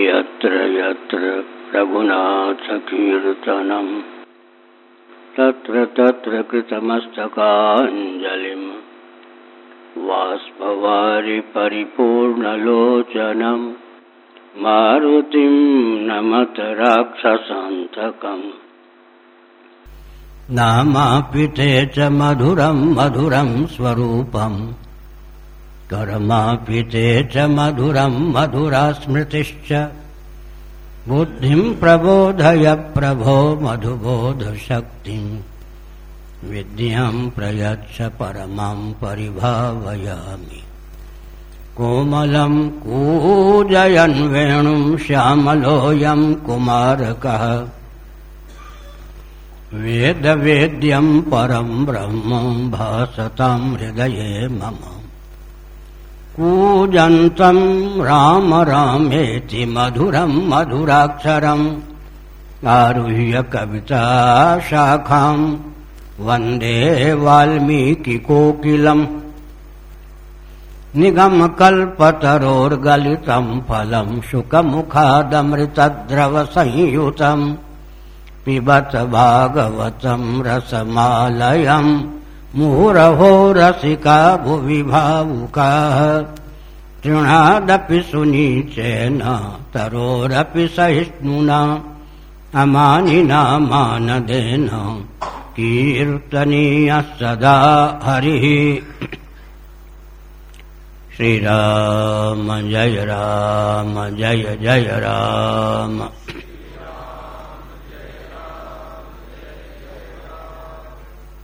यत्र यत्र रघुनाथकीर्तनम् तत्र तत्र कृतमस्तकाञ्जलिम् वाष्पवारि परिपूर्णलोचनम् मारुतिं नमत राक्षसान्तकम् नामापिते च मधुरम् मधुरम् स्वरूपम् कर्मापिते च मधुरम् मधुरा स्मृतिश्च बुद्धिम् प्रबोधय प्रभो मधुबोधशक्तिम् विद्याम् प्रयच्छ परमम् परिभावयामि। कोमलम् कूजयन् वेणुम् श्यामलोऽयम् कुमारकः। वेदवेद्यम् परम् ब्रह्म भासताम् हृदये मम। कूजन्तम् राम रामेति मधुरम् मधुराक्षरम् आरुह्य कविता शाखाम् वन्दे वाल्मीकिकोकिलम्। निगमकल्पतरोर्गलितम् फलम् शुकमुखादमृतद्रवसंयुतम् पिबत भागवतम् रसमालयम्। मुहुरहो रसिका भुवि भावुकाः। तृणादपि सुनीचेन तरोरपि सहिष्णुना अमानिना मानदेन। कीर्तनीयः सदा हरिः। श्रीराम जय राम जय जय राम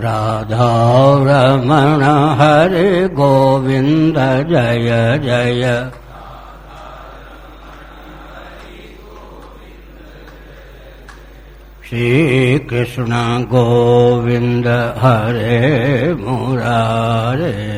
राधा रमण हरे गोविंद जय जय। श्री कृष्ण गोविंद हरे मुरारे।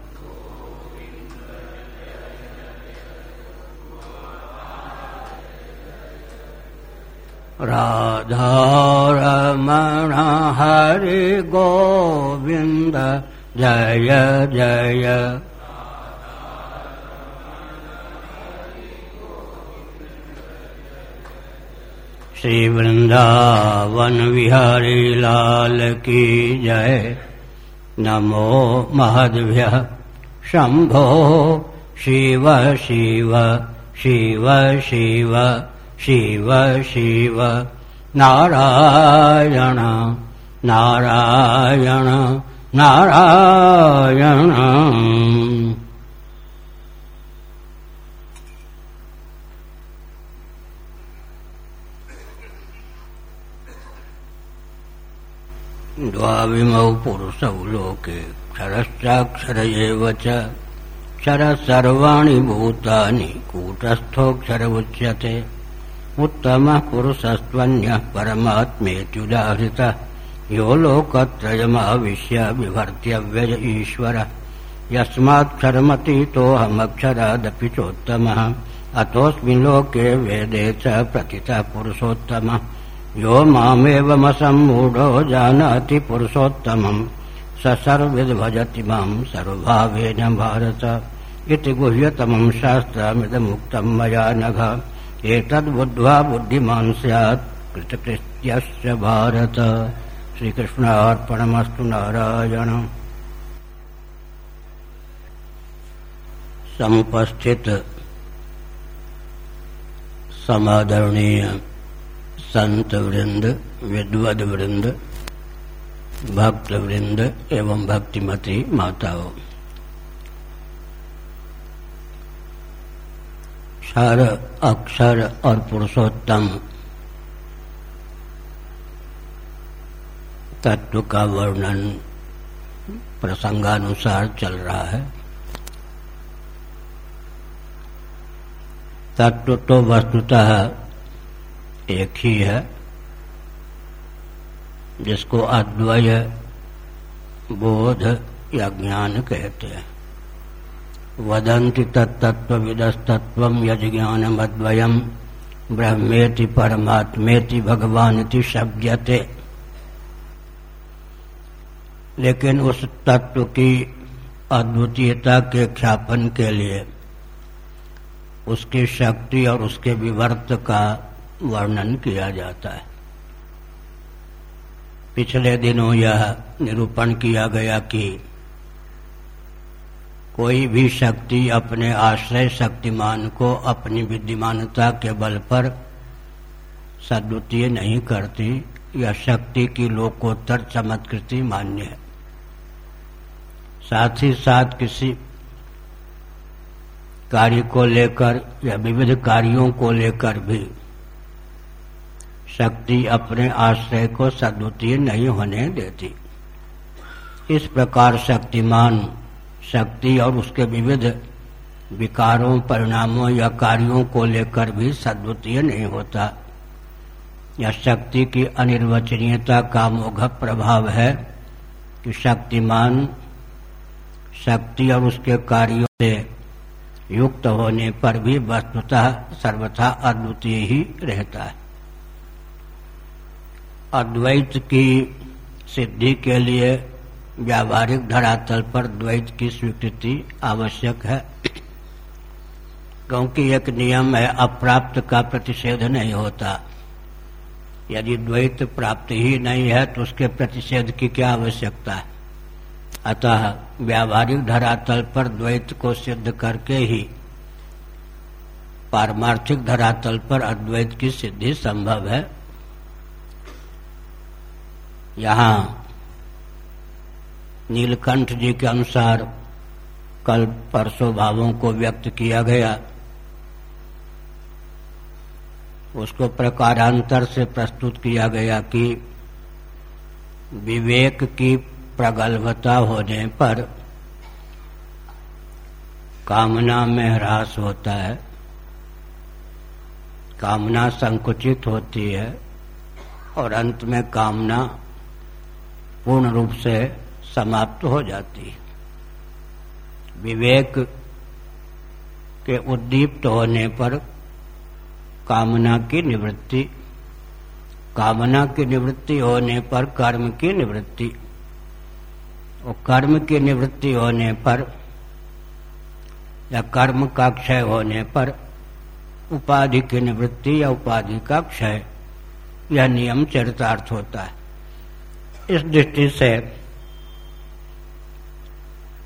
राधारमण हरि गोविन्द जय जय। श्री वृंदावन विहारी लाल की जय। नमो महद्भ्य शंभो शिव शिव शिव शिव शिव शिव नारायण नारायण नारायण द्वाविमौ पुरुषौ लोके क्षरश्चाक्षर एव च क्षर सर्वाणि भूतानि कूटस्थोऽक्षर उच्यते उत्तमः पुरुषस्त्वन्यः परमात्मेत्युदाहृतः। यो लोकत्रयमाविश्य बिभर्त्यव्यय ईश्वरः यस्माक्षरमतीतोऽहमक्षरादपि चोत्तमः। अतोऽस्मिन् वेदे च प्रतितः पुरुषोत्तमः। यो मामेवमसम्मूढो जानाति पुरुषोत्तमम्। स सर्वविद भजति माम् सर्वभावेन भारत। इति गुह्यतमम् शास्त्रमिदमुक्तम् मया नघ। एतद्बुद्ध्वा बुद्धिमान् स्यात्। कृतकृत्यश्च भारत। श्रीकृष्णार्पणमस्तु नारायण। समुपस्थित समादरणीय संत वृंद विद्वद वृंद भक्त वृंद एवं भक्तिमती माताओं। क्षर अक्षर और पुरुषोत्तम। तत्व का वर्णन प्रसंगानुसार चल रहा है। तत्व तो वस्तुतः एक ही है, जिसको अद्वय, बोध या ज्ञान कहते हैं। वदंति तत्व विदस्तत्व यज ज्ञान अद्वयम ब्रह्मेति परमात्मेति भगवान शब्दते लेकिन उस तत्व की अद्वितीयता के ख्यापन के लिए उसकी शक्ति और उसके विवर्त का वर्णन किया जाता है। पिछले दिनों यह निरूपण किया गया कि कोई भी शक्ति अपने आश्रय शक्तिमान को अपनी विद्यमानता के बल पर सद्वितीय नहीं करती, यह शक्ति की लोकोत्तर चमत्कृति मान्य है। साथ ही साथ किसी कार्य को लेकर या विविध कार्यों को लेकर भी शक्ति अपने आश्रय को सद्वितीय नहीं होने देती। इस प्रकार शक्तिमान शक्ति और उसके विविध विकारों, परिणामों या कार्यों को लेकर भी सद्वितीय नहीं होता। यह शक्ति की अनिर्वचनीयता का मोघ प्रभाव है कि शक्तिमान शक्ति और उसके कार्यों से युक्त होने पर भी वस्तुतः सर्वथा अद्वितीय ही रहता है। अद्वैत की सिद्धि के लिए व्यावहारिक धरातल पर द्वैत की स्वीकृति आवश्यक है। क्योंकि एक नियम है, अप्राप्त का प्रतिषेध नहीं होता। यदि द्वैत प्राप्त ही नहीं है तो उसके प्रतिषेध की क्या आवश्यकता है? अतः व्यावहारिक धरातल पर द्वैत को सिद्ध करके ही पारमार्थिक धरातल पर अद्वैत की सिद्धि संभव है। यहाँ नीलकंठ जी के अनुसार कल परसों भावों को व्यक्त किया गया। उसको प्रकारांतर से प्रस्तुत किया गया कि विवेक की प्रगल्भता होने पर कामना में ह्रास होता है, कामना संकुचित होती है और अंत में कामना पूर्ण रूप से समाप्त हो जाती है। विवेक के उद्दीप्त होने पर कामना की निवृत्ति, कामना की निवृत्ति होने पर कर्म की निवृत्ति, और कर्म की निवृत्ति होने पर या कर्म का क्षय होने पर उपाधि की निवृत्ति या उपाधि का क्षय, यह नियम चरितार्थ होता है। इस दृष्टि से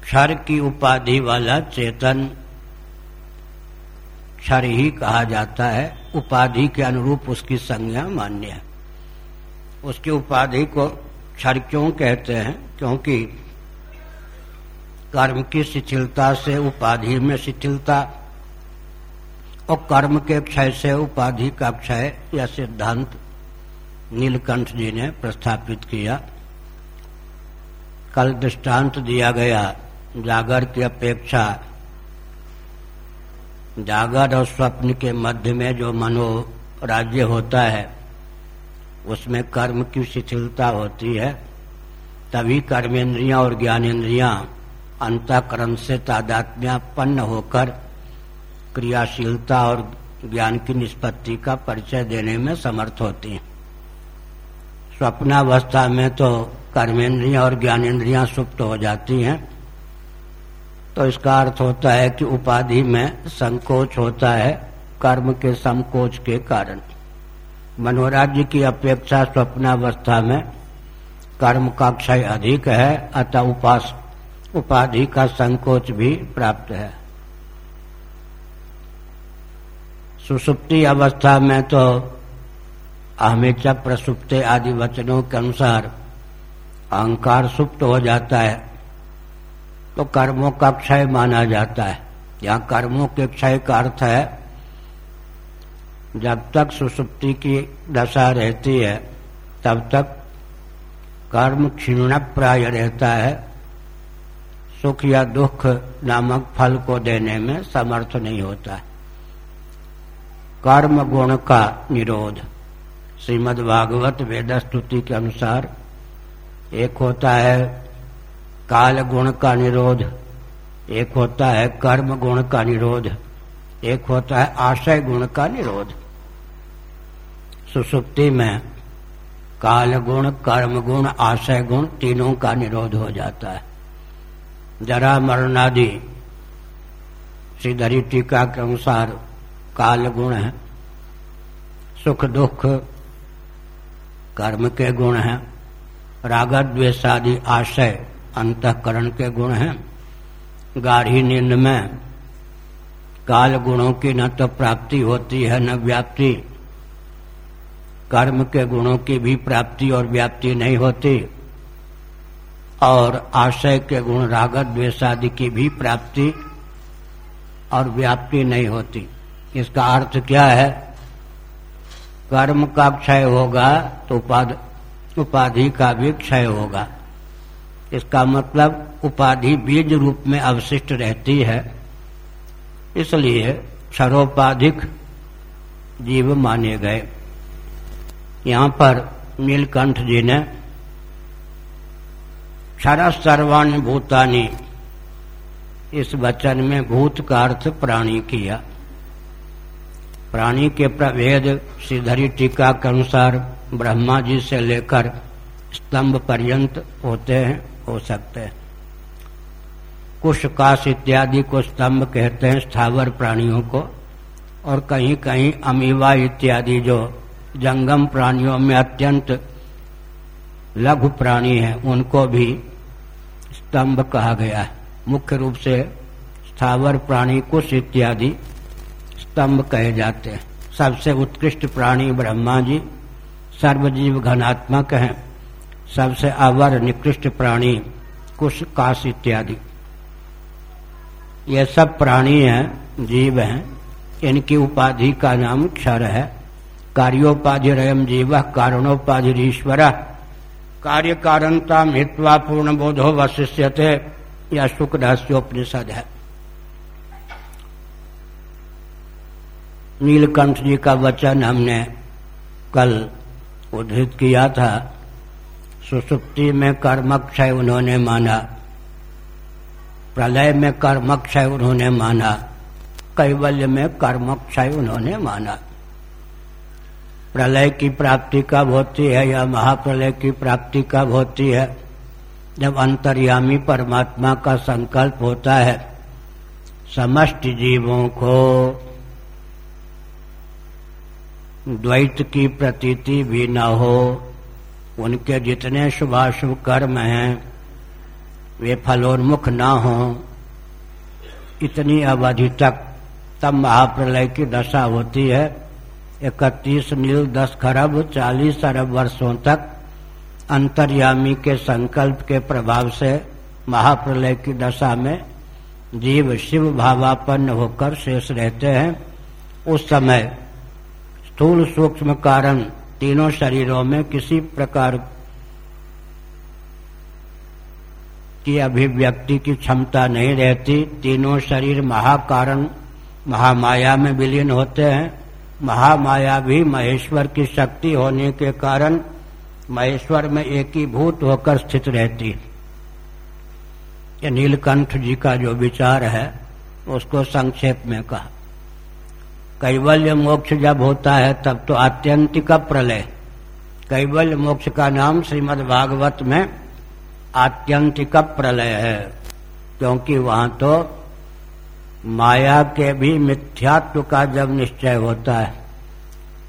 क्षर की उपाधि वाला चेतन क्षर ही कहा जाता है। उपाधि के अनुरूप उसकी संज्ञा मान्य है। उसकी उपाधि को क्षर क्यों कहते हैं? क्योंकि कर्म की शिथिलता से उपाधि में शिथिलता और कर्म के क्षय से उपाधि का क्षय यह सिद्धांत नीलकंठ जी ने प्रस्थापित किया। कल दृष्टांत दिया गया। जागर की अपेक्षा, जागर और स्वप्न के मध्य में जो मनो राज्य होता है, उसमें कर्म की शिथिलता होती है। तभी कर्मेंद्रियाँ और ज्ञानेन्द्रियाँ अंतकरण से तादात्म्यापन्न होकर क्रियाशीलता और ज्ञान की निष्पत्ति का परिचय देने में समर्थ होती हैं। स्वप्नावस्था में तो कर्मेंद्रियाँ और ज्ञानेन्द्रियाँ सुप्त हो जाती हैं। तो इसका अर्थ होता है कि उपाधि में संकोच होता है, कर्म के संकोच के कारण। मनोराज्य की अपेक्षा स्वप्नावस्था में कर्म का क्षय अधिक है, अतः उपास, उपाधि का संकोच भी प्राप्त है। सुसुप्ति अवस्था में तो हमेशा प्रसुप्ते आदि वचनों के अनुसार अहंकार सुप्त हो जाता है। तो कर्मों का क्षय माना जाता है। यहाँ कर्मों के क्षय का अर्थ है, जब तक सुसुप्ति की दशा रहती है, तब तक कर्म क्षीण प्राय रहता है। सुख या दुख नामक फल को देने में समर्थ नहीं होता है। कर्म गुण का निरोध। श्रीमद् भागवत वेद स्तुति के अनुसार एक होता है काल गुण का निरोध। एक होता है कर्म गुण का निरोध। एक होता है आशय गुण का निरोध। सुसुप्ति में काल गुण, कर्म गुण आशय गुण तीनों का निरोध हो जाता है। जरा मरणादि। श्रीधरी टीका के अनुसार काल गुण है। सुख दुख कर्म के गुण हैं। रागत द्वेषादि आशय अंतकरण के गुण हैं। गाढ़ी नींद में काल गुणों की न तो प्राप्ति होती है, न व्याप्ति। कर्म के गुणों की भी प्राप्ति और व्याप्ति नहीं होती। और आशय के गुण रागत द्वेषादि की भी प्राप्ति और व्याप्ति नहीं होती। इसका अर्थ क्या है? कर्म का क्षय होगा तो उपाध उपाधि का भी क्षय होगा। इसका मतलब उपाधि बीज रूप में अवशिष्ट रहती है। इसलिए क्षरोपाधिक जीव माने गए। यहाँ पर नीलकंठ जी ने क्षर सर्वाणी भूतानी इस वचन में भूत का अर्थ प्राणी किया। प्राणी के प्रभेद श्रीधरी टीका के अनुसार ब्रह्मा जी से लेकर स्तंभ पर्यंत होते हैं। हो सकते हैं। कुश काश इत्यादि को स्तंभ कहते हैं, स्थावर प्राणियों को, और कहीं कहीं अमीवा इत्यादि जो जंगम प्राणियों में अत्यंत लघु प्राणी हैं, उनको भी स्तंभ कहा गया है। मुख्य रूप से स्थावर प्राणी, कुश इत्यादि स्तंभ कहे जाते हैं। सबसे उत्कृष्ट प्राणी ब्रह्मा जी, सर्वजीव घनात्मक हैं। सबसे अवर निकृष्ट प्राणी, कुश, काश इत्यादि। ये सब प्राणी हैं, जीव हैं। इनकी उपाधि का नाम क्षर है। कार्योपाधि रयम जीव, कारणोपाधि ईश्वर। कार्य कारणता हित्वा पूर्ण बोधो वशिष्य थे यह शुक्र रहस्योपनिषद है। नीलकंठ जी का वचन हमने कल उद्धृत किया था। सुसुप्ति में कर्मक्षय उन्होंने माना। प्रलय में कर्मक्षय उन्होंने माना। कैवल्य में कर्मक्षय उन्होंने माना। प्रलय की प्राप्ति कब होती है? या महाप्रलय की प्राप्ति कब होती है? जब अंतर्यामी परमात्मा का संकल्प होता है, समस्त जीवों को द्वैत की प्रतीति भी न हो। उनके जितने शुभाशुभ कर्म हैं, वे फलोन्मुख न हो। इतनी अवधि तक तब महाप्रलय की दशा होती है। इकतीस नील, दस खरब, चालीस अरब वर्षों तक अंतर्यामी के संकल्प के प्रभाव से महाप्रलय की दशा में जीव शिव भावापन्न होकर शेष रहते हैं। उस समय स्थूल सूक्ष्म कारण तीनों शरीरों में किसी प्रकार की अभिव्यक्ति की क्षमता नहीं रहती। तीनों शरीर महाकारण, महामाया में विलीन होते हैं। महामाया भी महेश्वर की शक्ति होने के कारण महेश्वर में एकीभूत होकर स्थित रहती ये नीलकंठ जी का जो विचार है, उसको संक्षेप में कहा। कैवल्य मोक्ष जब होता है, तब तो आत्यंतिक प्रलय। कैवल्य मोक्ष का नाम श्रीमद् भागवत में आत्यंतिक प्रलय है, क्योंकि वहाँ तो माया के भी मिथ्यात्व का जब निश्चय होता है,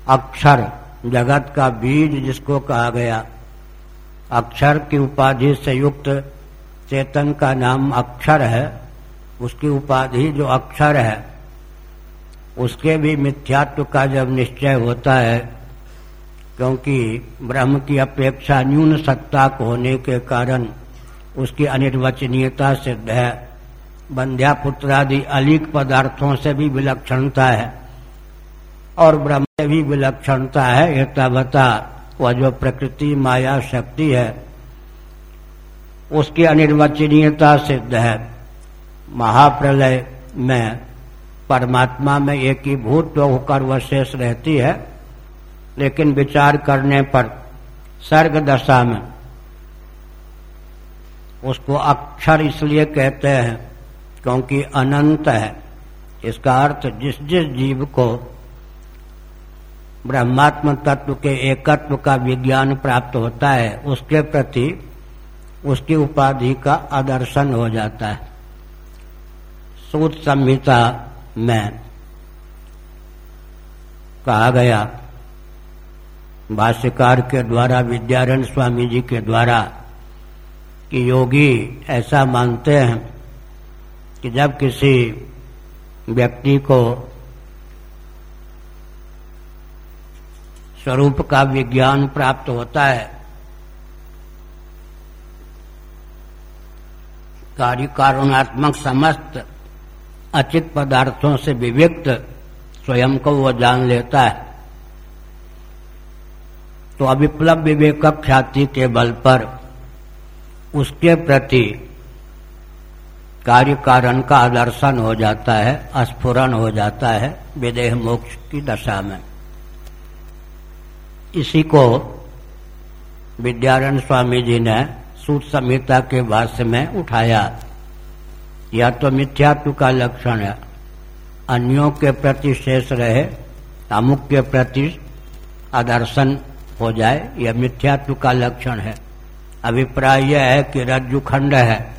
अक्षर जगत का बीज जिसको कहा गया, अक्षर की उपाधि से युक्त चेतन का नाम अक्षर है, उसकी उपाधि जो अक्षर है उसके भी मिथ्यात्व का जब निश्चय होता है, क्योंकि ब्रह्म की अपेक्षा न्यून सत्ता को होने के कारण उसकी अनिर्वचनीयता सिद्ध है। बंध्या पुत्रादि अलिक पदार्थों से भी विलक्षणता है और ब्रह्म से भी विलक्षणता है यथा बता वह जो प्रकृति, माया, शक्ति है, उसकी अनिर्वचनीयता सिद्ध है। महाप्रलय में परमात्मा में एक ही भूत होकर वह शेष रहती है, लेकिन विचार करने पर सर्ग दशा में उसको अक्षर इसलिए कहते हैं क्योंकि अनंत है। इसका अर्थ जिस जिस जीव को ब्रह्मात्म तत्व के एकत्व का विज्ञान प्राप्त होता है, उसके प्रति उसकी उपाधि का आदर्शन हो जाता है। सूत संहिता में कहा गया, भाष्यकार के द्वारा विद्यारण स्वामी जी के द्वारा कि योगी ऐसा मानते हैं कि जब किसी व्यक्ति को स्वरूप का विज्ञान प्राप्त होता है, कार्य कारुणात्मक समस्त अचित पदार्थों से विविक्त स्वयं को वह जान लेता है। तो अविप्लव विवेक ख्याति के बल पर उसके प्रति कार्य कारण का आदर्शन हो जाता है स्फुरन हो जाता है विदेह मोक्ष की दशा में। इसी को विद्यारण स्वामी जी ने सूत संहिता के भाष्य में उठाया। यह तो मिथ्यात्व का लक्षण है, अन्यों के प्रति शेष रहे, अमुक के प्रति आदर्शन हो जाए, यह मिथ्यात्व का लक्षण है। अभिप्राय यह है कि रज्जु खंड है,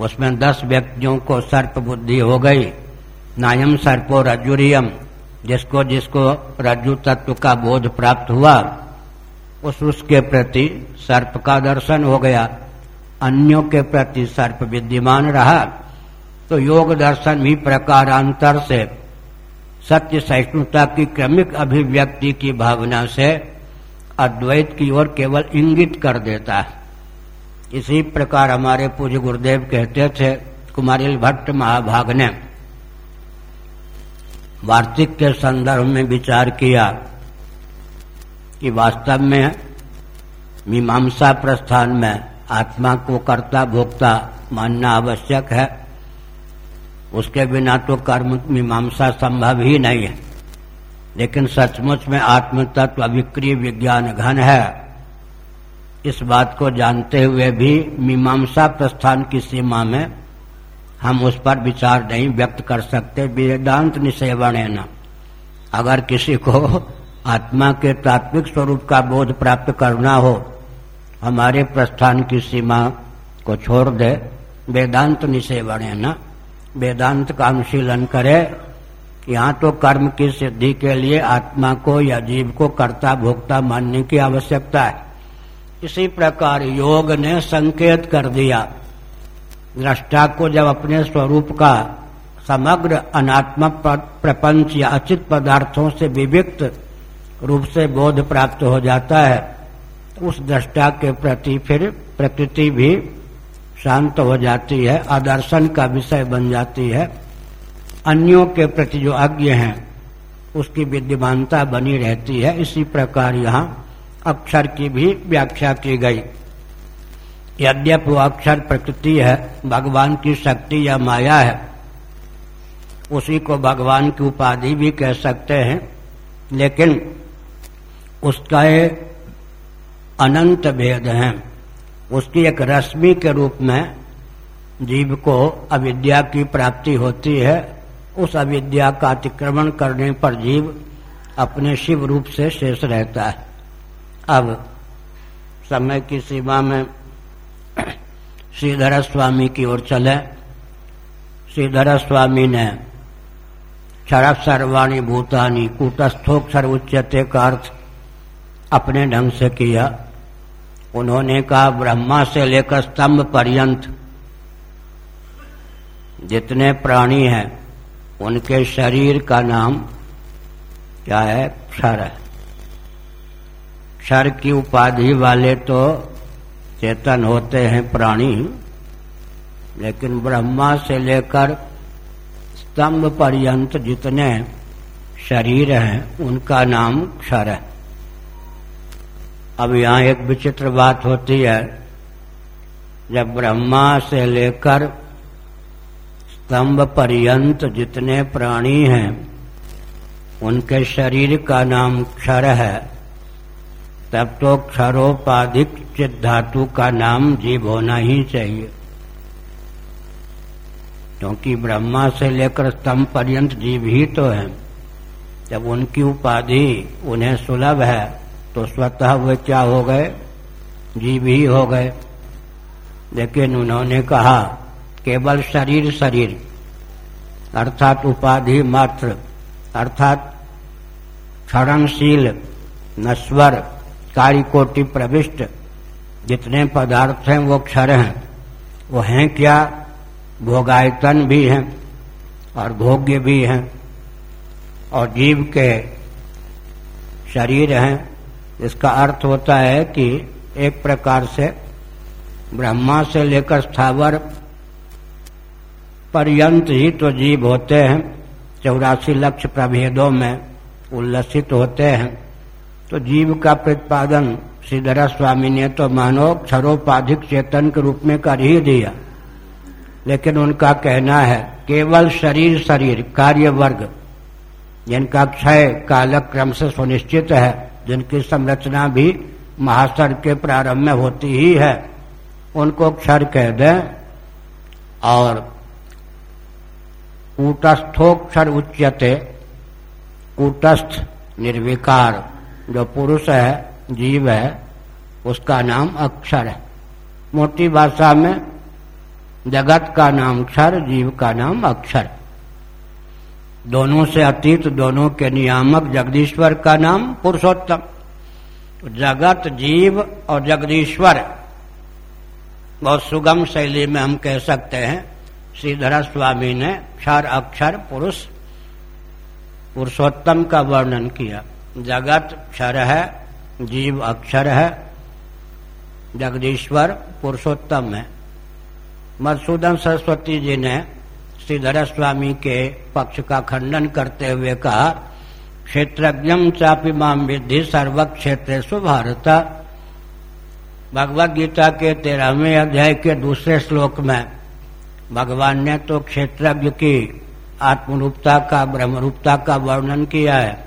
उसमें दस व्यक्तियों को सर्प बुद्धि हो गई, नायम सर्पो रजुरियम जिसको जिसको रज्जु तत्व का बोध प्राप्त हुआ, उस उसके प्रति सर्प का दर्शन हो गया, अन्यों के प्रति सर्प विद्यमान रहा। तो योग दर्शन भी प्रकारांतर से, सत्य सहिष्णुता की क्रमिक अभिव्यक्ति की भावना से अद्वैत की ओर केवल इंगित कर देता है। इसी प्रकार हमारे पूज्य गुरुदेव कहते थे, कुमारिल भट्ट महाभाग ने वार्तिक के संदर्भ में विचार किया कि वास्तव में मीमांसा प्रस्थान में आत्मा को कर्ता भोक्ता मानना आवश्यक है। उसके बिना तो कर्म मीमांसा संभव ही नहीं है। लेकिन सचमुच में आत्म तत्व अभिक्रिय विज्ञान घन है। इस बात को जानते हुए भी मीमांसा प्रस्थान की सीमा में हम उस पर विचार नहीं व्यक्त कर सकते। वेदांत निषेवण है न। अगर किसी को आत्मा के तात्विक स्वरूप का बोध प्राप्त करना हो, हमारे प्रस्थान की सीमा को छोड़ दे। वेदांत निषेवण न। वेदांत का अनुशीलन करे यहाँ तो कर्म की सिद्धि के लिए आत्मा को या जीव को कर्ता, भोक्ता मानने की आवश्यकता है। इसी प्रकार योग ने संकेत कर दिया। दृष्टा को जब अपने स्वरूप का समग्र अनात्मक प्रपंच या अचित पदार्थों से विविक्त रूप से बोध प्राप्त हो जाता है, उस दृष्टा के प्रति फिर प्रकृति भी शांत हो जाती है, आदर्शन का विषय बन जाती है। अन्यों के प्रति जो अज्ञ है, उसकी विद्यमानता बनी रहती है। इसी प्रकार यहाँ अक्षर की भी व्याख्या की गई। यद्यप वो अक्षर प्रकृति है, भगवान की शक्ति या माया है, उसी को भगवान की उपाधि भी कह सकते हैं, लेकिन उसका अनंत भेद है। उसकी एक रश्मि के रूप में जीव को अविद्या की प्राप्ति होती है। उस अविद्या का अतिक्रमण करने पर जीव अपने शिव रूप से शेष रहता है। अब समय की सीमा में श्रीधर स्वामी की ओर चले। श्रीधर स्वामी ने क्षर सर्वाणी भूतानी कूटस्थोक्षर उच्चते का अर्थ अपने ढंग से किया। उन्होंने कहा, ब्रह्मा से लेकर स्तंभ पर्यंत जितने प्राणी हैं, उनके शरीर का नाम क्या है? क्षर है। क्षर की उपाधि वाले तो चेतन होते हैं प्राणी, लेकिन ब्रह्मा से लेकर स्तंभ पर्यंत जितने शरीर हैं, उनका नाम क्षर है। अब यहाँ एक विचित्र बात होती है, जब ब्रह्मा से लेकर स्तंभ पर्यंत जितने प्राणी हैं, उनके शरीर का नाम क्षर है, तब तो क्षरोपाधिक चित धातु का नाम जीव होना ही चाहिए। क्योंकि ब्रह्मा से लेकर स्तंभ पर्यंत जीव ही तो है, जब उनकी उपाधि उन्हें सुलभ है तो स्वतः वे क्या हो गए? जीव ही हो गए। लेकिन उन्होंने कहा, केवल शरीर शरीर, अर्थात उपाधि मात्र, अर्थात क्षरणशील, नश्वर कोटि प्रविष्ट, जितने पदार्थ हैं वो क्षर हैं। वो हैं क्या? भोगायतन भी हैं और भोग्य भी हैं। और जीव के शरीर हैं। इसका अर्थ होता है कि एक प्रकार से ब्रह्मा से लेकर स्थावर पर्यंत ही तो जीव होते हैं, चौरासी लक्ष प्रभेदों में उल्लसित होते हैं। तो जीव का प्रतिपादन श्रीधरा स्वामी ने तो मानव क्षरोपाधिक चेतन के रूप में कर ही दिया। लेकिन उनका कहना है, केवल शरीर शरीर कार्य वर्ग जिनका क्षय कालक क्रम से सुनिश्चित है जिनकी संरचना भी महासर के प्रारंभ में होती ही है, उनको क्षर कह दें और कूटस्थोक्षर उच्यते, कूटस्थ निर्विकार, जो पुरुष है, जीव है, उसका नाम अक्षर है। मोटी भाषा में जगत का नाम क्षर, जीव का नाम अक्षर। दोनों से अतीत, दोनों के नियामक जगदीश्वर का नाम पुरुषोत्तम। जगत जीव और जगदीश्वर। बहुत सुगम शैली में हम कह सकते हैं। श्रीधर स्वामी ने क्षर अक्षर पुरुष, पुरुषोत्तम का वर्णन किया। जगत क्षर है, जीव अक्षर है, जगदीश्वर पुरुषोत्तम है। मधुसूदन सरस्वती जी ने श्रीधर स्वामी के पक्ष का खंडन करते हुए कहा क्षेत्रज्ञम चापी माम विधि सर्व क्षेत्र भारत। भगवत गीता के तेरहवें अध्याय के दूसरे श्लोक में, भगवान ने तो क्षेत्रज्ञ की आत्मरूपता का, ब्रह्मरूपता का वर्णन किया है।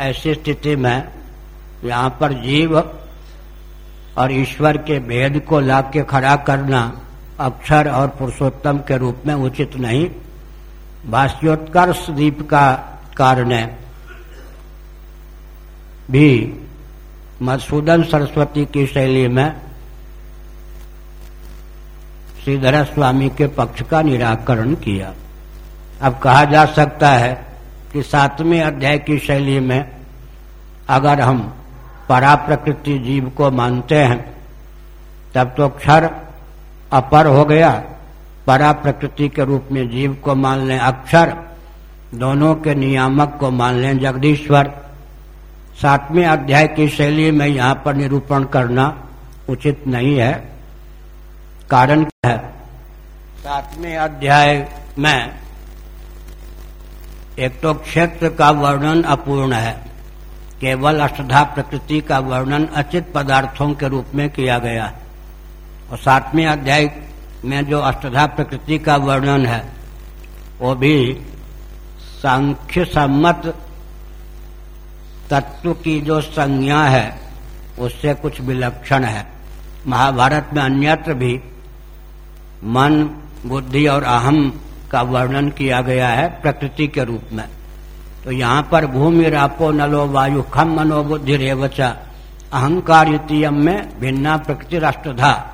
ऐसी स्थिति में यहाँ पर जीव और ईश्वर के भेद को ला के खड़ा करना अक्षर और पुरुषोत्तम के रूप में उचित नहीं। भाष्योत्कर्ष दीप का कारण भी मधुसूदन सरस्वती की शैली में श्रीधर स्वामी के पक्ष का निराकरण किया। अब कहा जा सकता है कि सातवें अध्याय की शैली में अगर हम परा प्रकृति जीव को मानते हैं, तब तो क्षर अपर हो गया। परा प्रकृति के रूप में जीव को मान लें अक्षर, दोनों के नियामक को मान लें जगदीश्वर। सातवें अध्याय की शैली में यहाँ पर निरूपण करना उचित नहीं है। कारण क्या है? सातवें अध्याय में एक तो क्षेत्र का वर्णन अपूर्ण है। केवल अष्टा प्रकृति का वर्णन अचित पदार्थों के रूप में किया गया है। और सातवें अध्याय में जो अष्टधा प्रकृति का वर्णन है, वो भी सांख्य सम्मत तत्व की जो संज्ञा है, उससे कुछ विलक्षण है। महाभारत में अन्यत्र भी मन, बुद्धि और अहम का वर्णन किया गया है प्रकृति के रूप में। तो यहाँ पर भूमि रापो नलो वायु खम मनोबुद्धि रेवचा, अहंकार में भिन्ना प्रकृति राष्ट्रधा।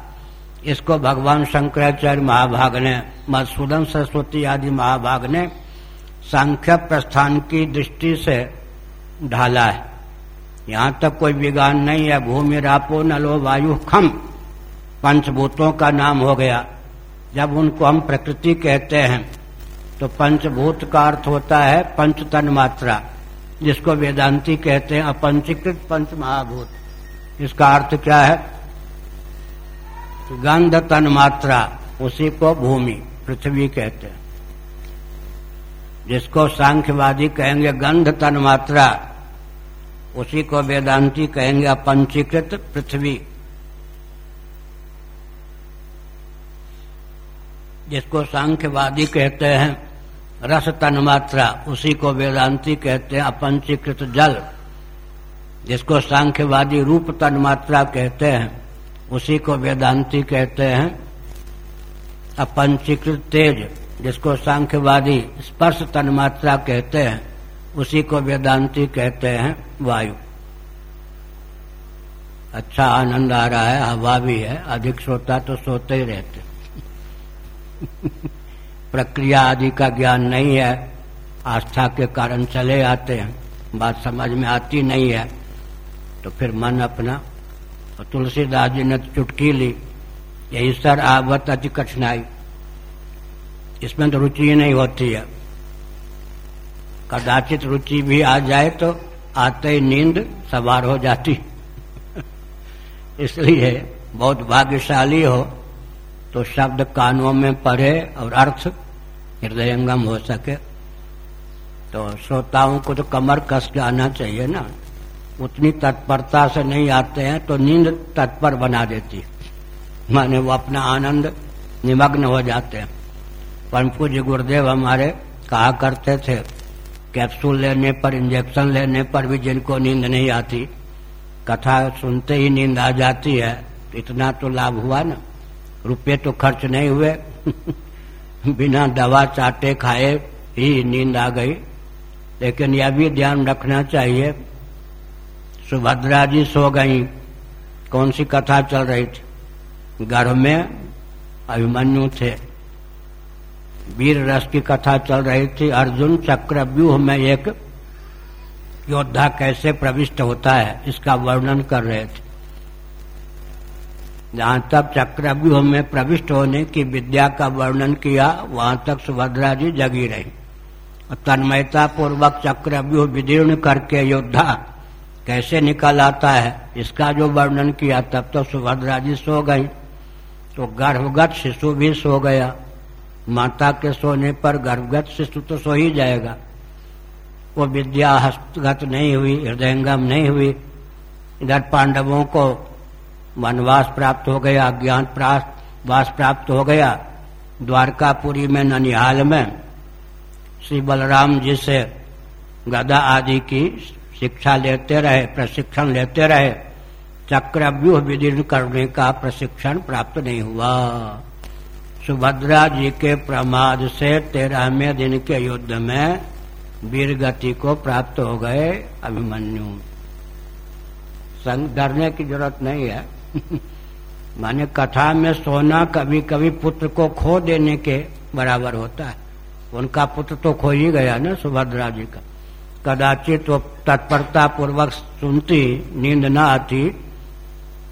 इसको भगवान शंकराचार्य महाभाग ने, मधुसूदन सरस्वती आदि महाभाग ने सांख्य प्रस्थान की दृष्टि से ढाला है। यहाँ तक कोई विज्ञान नहीं है, भूमि रापो नलो वायु खम, पंचभूतों का नाम हो गया। जब उनको हम प्रकृति कहते हैं तो पंचभूत का अर्थ होता है पंच तन मात्रा, जिसको वेदांती कहते हैं अपंचीकृत पंच महाभूत इसका अर्थ क्या है? गंध तन मात्रा उसी को भूमि, पृथ्वी कहते हैं। जिसको सांख्यवादी कहेंगे गंध तन मात्रा उसी को वेदांती कहेंगे अपंचीकृत पृथ्वी। जिसको सांख्यवादी कहते हैं रस तन मात्रा उसी को वेदांती कहते हैं अपंचीकृत जल। जिसको सांख्यवादी रूप तन मात्रा कहते हैं उसी को वेदांती कहते हैं। अपंचीकृत तेज, जिसको सांख्यवादी स्पर्श तन मात्रा कहते हैं, उसी को वेदांती कहते हैं, वायु। अच्छा आनंद आ रहा है, हवा भी है, अधिक सोता तो सोते ही रहते। प्रक्रिया आदि का ज्ञान नहीं है, आस्था के कारण चले आते हैं, बात समझ में आती नहीं है तो फिर मन अपना तो तुलसीदास जी ने चुटकी ली यही सर आवत अति कठिनाई। इसमें तो रुचि नहीं होती है। कदाचित रुचि भी आ जाए तो आते ही नींद सवार हो जाती इसलिए बहुत भाग्यशाली हो तो शब्द कानों में पढ़े और अर्थ हृदयंगम हो सके। तो श्रोताओं को तो कमर कस आना चाहिए ना। उतनी तत्परता से नहीं आते हैं तो नींद तत्पर बना देती माने वो अपना आनंद निमग्न हो जाते हैं। परम पूज्य गुरुदेव हमारे कहा करते थे कैप्सूल लेने पर इंजेक्शन लेने पर भी जिनको नींद नहीं आती, कथा सुनते ही नींद आ जाती है इतना तो लाभ हुआ ना। रुपये तो खर्च नहीं हुए। बिना दवा चाटे खाए ही नींद आ गई। लेकिन यह भी ध्यान रखना चाहिए सुभद्रा जी सो गई। कौन सी कथा चल रही थी? गर्भ में अभिमन्यु थे। वीर रस की कथा चल रही थी। अर्जुन चक्र व्यूह में एक योद्धा कैसे प्रविष्ट होता है, इसका वर्णन कर रहे थे। जहाँ तक चक्रव्यूह में प्रविष्ट होने की विद्या का वर्णन किया, वहाँ तक सुभद्रा जी जगी रही। तन्मयता पूर्वक चक्रव्यूह विदीर्ण करके योद्धा कैसे निकल आता है, इसका जो वर्णन किया, तब तो सुभद्रा जी सो गई। तो गर्भगत शिशु भी सो गया। माता के सोने पर गर्भगत शिशु तो सो ही जाएगा। वो विद्या हस्तगत नहीं हुई, हृदयंगम नहीं हुई। इधर पांडवों को वनवास प्राप्त हो गया, ज्ञान प्राप्त वास प्राप्त हो गया। द्वारकापुरी में, ननिहाल में, श्री बलराम जी से गदा आदि की शिक्षा लेते रहे, प्रशिक्षण लेते रहे चक्रव्यूह विदीर्ण करने का प्रशिक्षण प्राप्त नहीं हुआ। सुभद्रा जी के प्रमाद से तेरहवें दिन के युद्ध में वीर गति को प्राप्त हो गए अभिमन्यु। संग डरने की ज़रूरत नहीं है। माने कथा में सोना कभी कभी पुत्र को खो देने के बराबर होता है। उनका पुत्र तो खो ही गया ना सुभद्रा जी का। कदाचित वो तत्परता पूर्वक सुनती, नींद न आती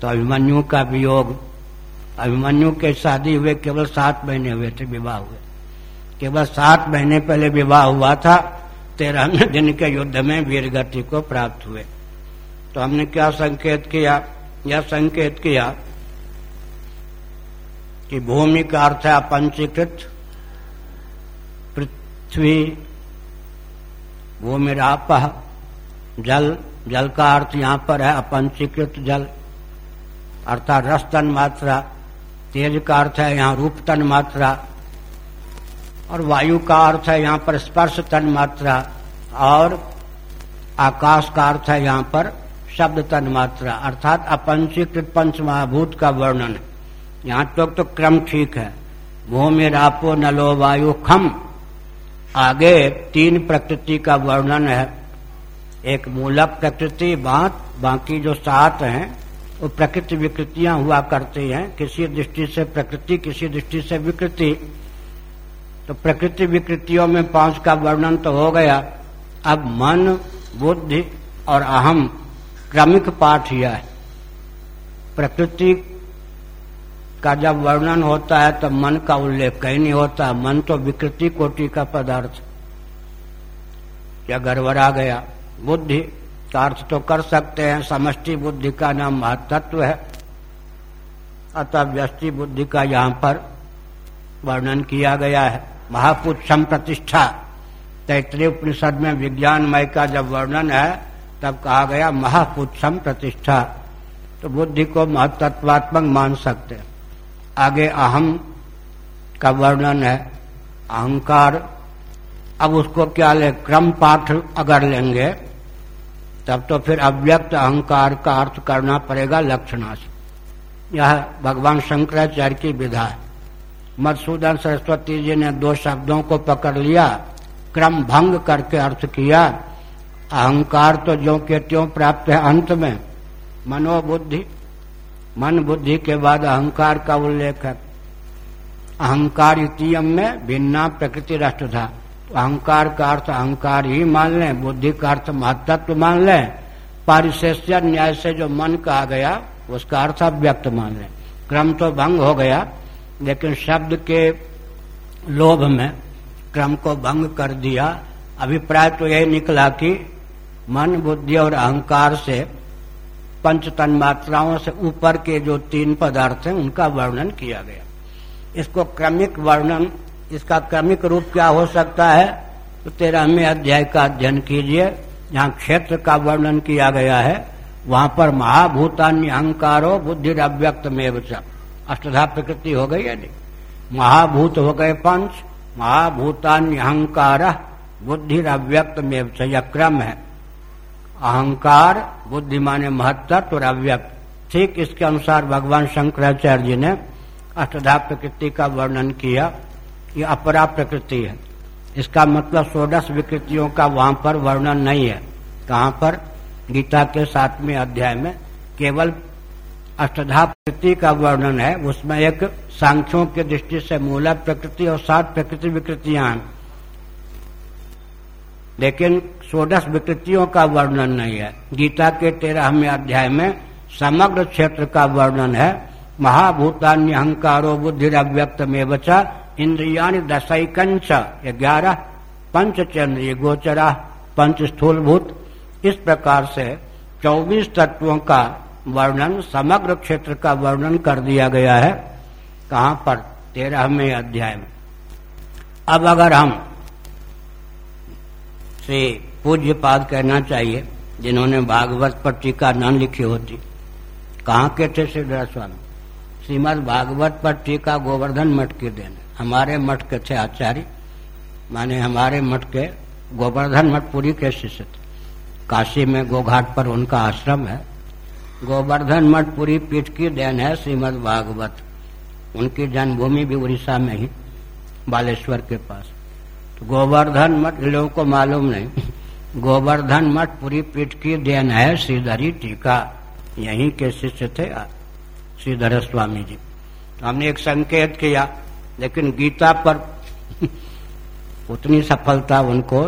तो अभिमन्यु का वियोग, अभिमन्यु के शादी हुए केवल सात महीने हुए थे, विवाह हुए। केवल सात महीने पहले विवाह हुआ था, तेरहवें दिन के युद्ध में वीरगति को प्राप्त हुए। तो हमने क्या संकेत किया? यह संकेत किया कि भूमि का अर्थ है अपंचीकृत, पृथ्वी भूमि राप जल जल का अर्थ यहाँ पर है अपंचीकृत जल। अर्थात रस तन मात्रा तेज का अर्थ है यहाँ रूप तन मात्रा और वायु का अर्थ है यहाँ पर स्पर्श तन मात्रा और आकाश का अर्थ है यहाँ पर शब्द तन मात्रा अर्थात अपंचीकृत पंच महाभूत का वर्णन। यहाँ तक तो, तो क्रम ठीक है। भूमि रापो नलो वायु खम। आगे तीन प्रकृति का वर्णन है। एक मूलक प्रकृति बात, बाकी जो सात हैं, वो प्रकृति विकृतियाँ हुआ करती हैं। किसी दृष्टि से प्रकृति, किसी दृष्टि से विकृति। तो प्रकृति विकृतियों में पाँच का वर्णन तो हो गया। अब मन, बुद्धि और अहम क्रमिक पाठ यह है। प्रकृति का जब वर्णन होता है तब मन का उल्लेख कहीं नहीं होता। मन तो विकृति कोटि का पदार्थ। या गड़बड़ा गया? बुद्धि का अर्थ तो कर सकते हैं। समष्टि बुद्धि का नाम महत्व है। अतः व्यस्टि बुद्धि का यहाँ पर वर्णन किया गया है। महापुच्छम प्रतिष्ठा। तैतृय उपनिषद में विज्ञानमय का जब वर्णन है, तब कहा गया महापुच्छम प्रतिष्ठा। तो बुद्धि को महत्वात्मक मान सकते हैं। आगे अहम का वर्णन है, अहंकार। अब उसको क्या ले, क्रम पाठ अगर लेंगे, तब तो फिर अव्यक्त अहंकार का अर्थ करना पड़ेगा लक्षणा से यह भगवान शंकराचार्य की विधा है। मधुसूदन सरस्वती जी ने दो शब्दों को पकड़ लिया, क्रम भंग करके अर्थ किया। अहंकार तो जो के त्यों प्राप्त है अंत में, मनोबुद्धि मन बुद्धि के बाद अहंकार का उल्लेख है। अहंकार इतियम में भिन्ना प्रकृति राष्ट्र था। अहंकार का अर्थ अहंकार ही मान लें, बुद्धि का अर्थ महत्व मान लें, पारिशेष्य न्याय से जो मन कहा गया, उसका अर्थ अव्यक्त मान लें। क्रम तो भंग हो गया, लेकिन शब्द के लोभ में क्रम को भंग कर दिया। अभिप्राय तो यही निकला कि मन, बुद्धि और अहंकार से पंच तन मात्राओं से ऊपर के जो तीन पदार्थ हैं, उनका वर्णन किया गया। इसको क्रमिक वर्णन, इसका क्रमिक रूप क्या हो सकता है? तो तेरहवें अध्याय का अध्ययन कीजिए, जहाँ क्षेत्र का वर्णन किया गया है। वहाँ पर महाभूतान्य अहंकारो बुद्धि अव्यक्त में अष्टधा प्रकृति हो गई है नहीं? महाभूत हो गए पंच, महाभूतान्य अहंकार बुद्धि अव्यक्त में क्रम है। अहंकार बुद्धि माने महत्व और अव्यक्त। ठीक इसके अनुसार भगवान शंकराचार्य जी ने अष्टधा प्रकृति का वर्णन किया। ये अपरा प्रकृति है। इसका मतलब सोडस विकृतियों का वहाँ पर वर्णन नहीं है। कहाँ पर? गीता के सातवें अध्याय में। केवल अष्टधा प्रकृति का वर्णन है। उसमें एक सांख्यों की दृष्टि से मूल प्रकृति और सात प्रकृति विकृतियाँ लेकिन सोडस विकृतियों का वर्णन नहीं है। गीता के तेरहवें अध्याय में समग्र क्षेत्र का वर्णन है। महाभूतान्य अहंकारो बुद्धि अव्यक्त में बचा इंद्रिया दशकंच ग्यारह पंच चंद्रीय गोचरा पंच स्थूलभूत इस प्रकार से चौबीस तत्वों का वर्णन, समग्र क्षेत्र का वर्णन कर दिया गया है। कहाँ पर? तेरहवें अध्याय में। अब अगर हम से पूज्य पाद कहना चाहिए, जिन्होंने भागवत पर टीका न लिखी होती। कहाँ के थे श्री स्वामी श्रीमद भागवत पर टीका गोवर्धन मठ के देने। हमारे मठ के थे आचार्य, माने हमारे मठ के गोवर्धन मठ पुरी के शिष्य थे। काशी में गोघाट पर उनका आश्रम है। गोवर्धन मठ पुरी पीठ की देन है श्रीमद भागवत। उनकी जन्मभूमि भी उड़ीसा में ही, बालेश्वर के पास। तो गोवर्धन मठ लोगों को मालूम नहीं गोवर्धन मठ पूरी पीठ की देन है श्रीधरी टीका। यहीं के शिष्य थे श्रीधर स्वामी जी। तो हमने एक संकेत किया, लेकिन गीता पर उतनी सफलता उनको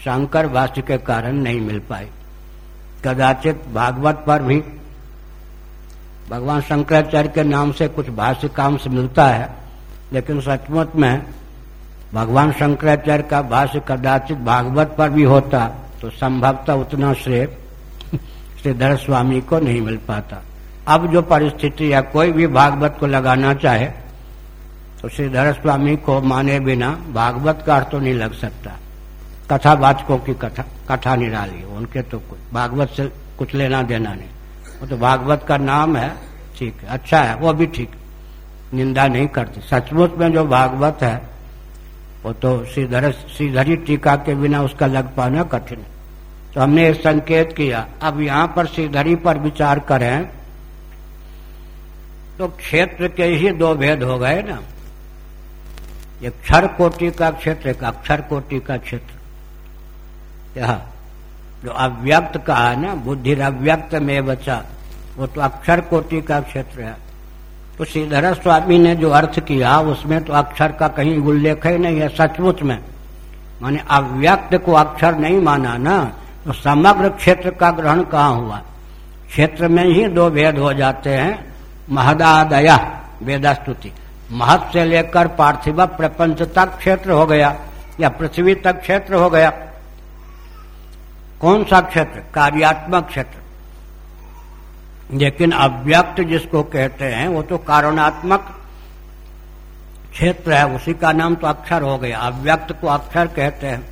शंकर भाष्य के कारण नहीं मिल पाई। कदाचित भागवत पर भी भगवान शंकराचार्य के नाम से कुछ भाष्य काम से मिलता है, लेकिन सचमुच में भगवान शंकराचार्य का भाष्य कदाचित भागवत पर भी होता तो संभवतः उतना श्रेय श्रीधर स्वामी को नहीं मिल पाता। अब जो परिस्थिति है कोई भी भागवत को लगाना चाहे तो श्रीधर स्वामी को माने बिना भागवत का अर्थ तो नहीं लग सकता। कथावाचकों की कथा कथा निराली, उनके तो कुछ, भागवत से कुछ लेना देना नहीं। वो तो भागवत का नाम है, ठीक है अच्छा है, वो भी ठीक, निंदा नहीं करते। सचमुच में जो भागवत है वो तो श्रीधर, श्रीधरी टीका के बिना उसका लग पाना कठिन। है तो हमने संकेत किया, अब यहाँ पर श्रीधरी पर विचार करें तो क्षेत्र के ही दो भेद हो गए ना। एक क्षर कोटि का क्षेत्र एक अक्षर कोटि का क्षेत्र। यह जो अव्यक्त कहा है ना बुद्धि अव्यक्त में बचा वो तो अक्षर कोटि का क्षेत्र है। तो श्रीधर स्वामी ने जो अर्थ किया, उसमें तो अक्षर का कहीं उल्लेख ही नहीं है सचमुच में। माने अव्यक्त को अक्षर नहीं माना ना तो समग्र क्षेत्र का ग्रहण कहाँ हुआ? क्षेत्र में ही दो भेद हो जाते हैं, महदादया वेदास्तुति। महत से लेकर पार्थिव प्रपंच तक क्षेत्र हो गया, या पृथ्वी तक क्षेत्र हो गया। कौन सा क्षेत्र? कार्यात्मक क्षेत्र। लेकिन अव्यक्त जिसको कहते हैं, वो तो कारणात्मक क्षेत्र है, उसी का नाम तो अक्षर हो गया। अव्यक्त को अक्षर कहते हैं।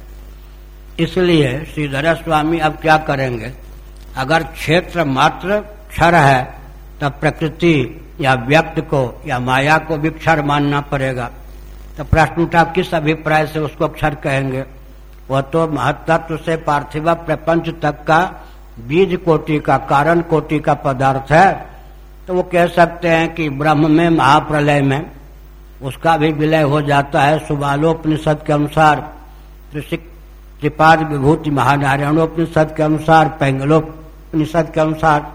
इसलिए श्रीधर स्वामी अब क्या करेंगे? अगर क्षेत्र मात्र क्षर है, तब प्रकृति या व्यक्त को या माया को भी क्षर मानना पड़ेगा। तो प्रश्न उठा, किस अभिप्राय से उसको क्षर कहेंगे? वह तो महत्व से पार्थिव प्रपंच तक का बीज कोटि का कारण कोटि का पदार्थ है तो वो कह सकते हैं कि ब्रह्म में, महाप्रलय में उसका भी विलय हो जाता है। सुबालोपनिषद के अनुसार त्रिपाद विभूति महानारायणोपनिषद के अनुसार, पैंगलोपनिषद के अनुसार